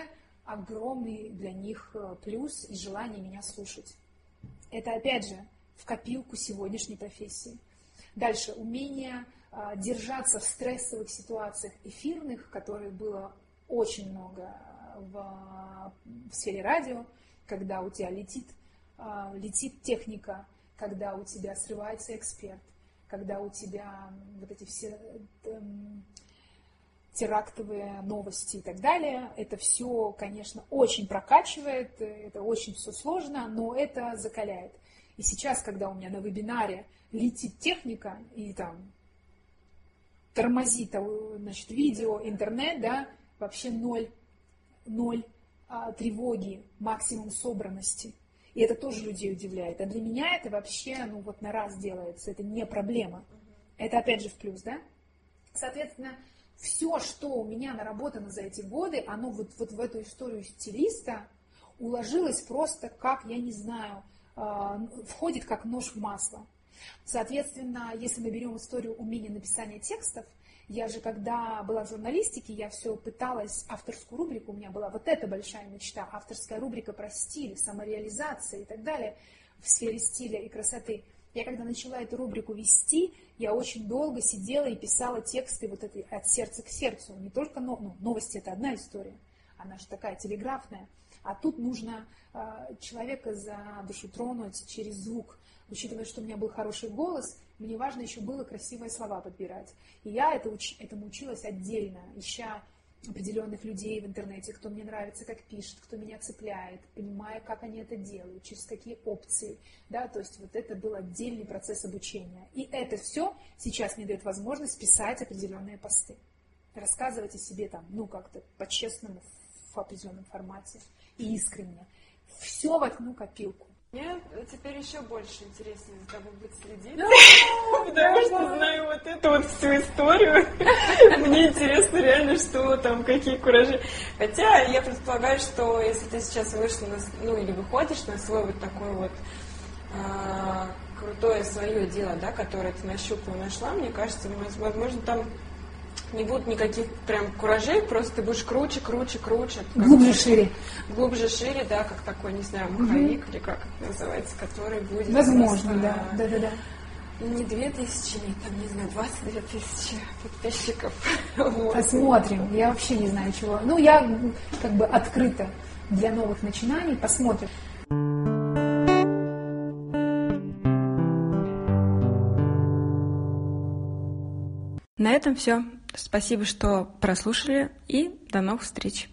[SPEAKER 2] огромный для них э, плюс и желание меня слушать. Это, опять же, в копилку сегодняшней профессии. Дальше, умение а, держаться в стрессовых ситуациях эфирных, которых было очень много в, в сфере радио, когда у тебя летит, а, летит техника, когда у тебя срывается эксперт, когда у тебя вот эти все эм, терактовые новости и так далее. Это все, конечно, очень прокачивает, это очень все сложно, но это закаляет. И сейчас, когда у меня на вебинаре летит техника и там тормозит значит, видео, интернет, да, вообще ноль, ноль а, тревоги, максимум собранности. И это тоже людей удивляет. А для меня это вообще, ну вот на раз делается, это не проблема. Это опять же в плюс, да? Соответственно, все, что у меня наработано за эти годы, оно вот, вот в эту историю стилиста уложилось просто как, я не знаю, э, входит как нож в масло. Соответственно, если мы берем историю умения написания текстов, я же, когда была в журналистике, я все пыталась, авторскую рубрику, у меня была вот эта большая мечта, авторская рубрика про стиль, самореализация и так далее в сфере стиля и красоты – я когда начала эту рубрику вести, я очень долго сидела и писала тексты вот этой от сердца к сердцу. Не только но, ну, новости это одна история, она же такая телеграфная. А тут нужно э, человека за душу тронуть через звук. Учитывая, что у меня был хороший голос, мне важно еще было красивые слова подбирать. И я это уч- этому училась отдельно, ища определенных людей в интернете, кто мне нравится, как пишет, кто меня цепляет, понимая, как они это делают, через какие опции, да, то есть вот это был отдельный процесс обучения. И это все сейчас мне дает возможность писать определенные посты, рассказывать о себе там, ну, как-то по-честному, в определенном формате и искренне. Все в одну копилку.
[SPEAKER 3] Мне теперь еще больше интереснее за тобой быть следить.
[SPEAKER 1] Потому что знаю вот эту вот всю историю. Мне интересно реально, что там, какие куражи. Хотя я предполагаю, что если ты сейчас вышла, на, ну или выходишь на свой вот такой вот а, крутое свое дело, да, которое ты нащупала, нашла, мне кажется, возможно, там не будет никаких прям куражей, просто ты будешь круче, круче, круче.
[SPEAKER 2] Глубже, шире.
[SPEAKER 1] Глубже, шире, да, как такой, не знаю, маховик угу. или как это называется, который будет...
[SPEAKER 2] Возможно, просто, да, да, да, да.
[SPEAKER 1] Не две тысячи, не, там, не знаю, двадцать две тысячи подписчиков.
[SPEAKER 2] Посмотрим. Я вообще не знаю чего. Ну, я как бы открыта для новых начинаний. Посмотрим.
[SPEAKER 3] На этом все. Спасибо, что прослушали, и до новых встреч.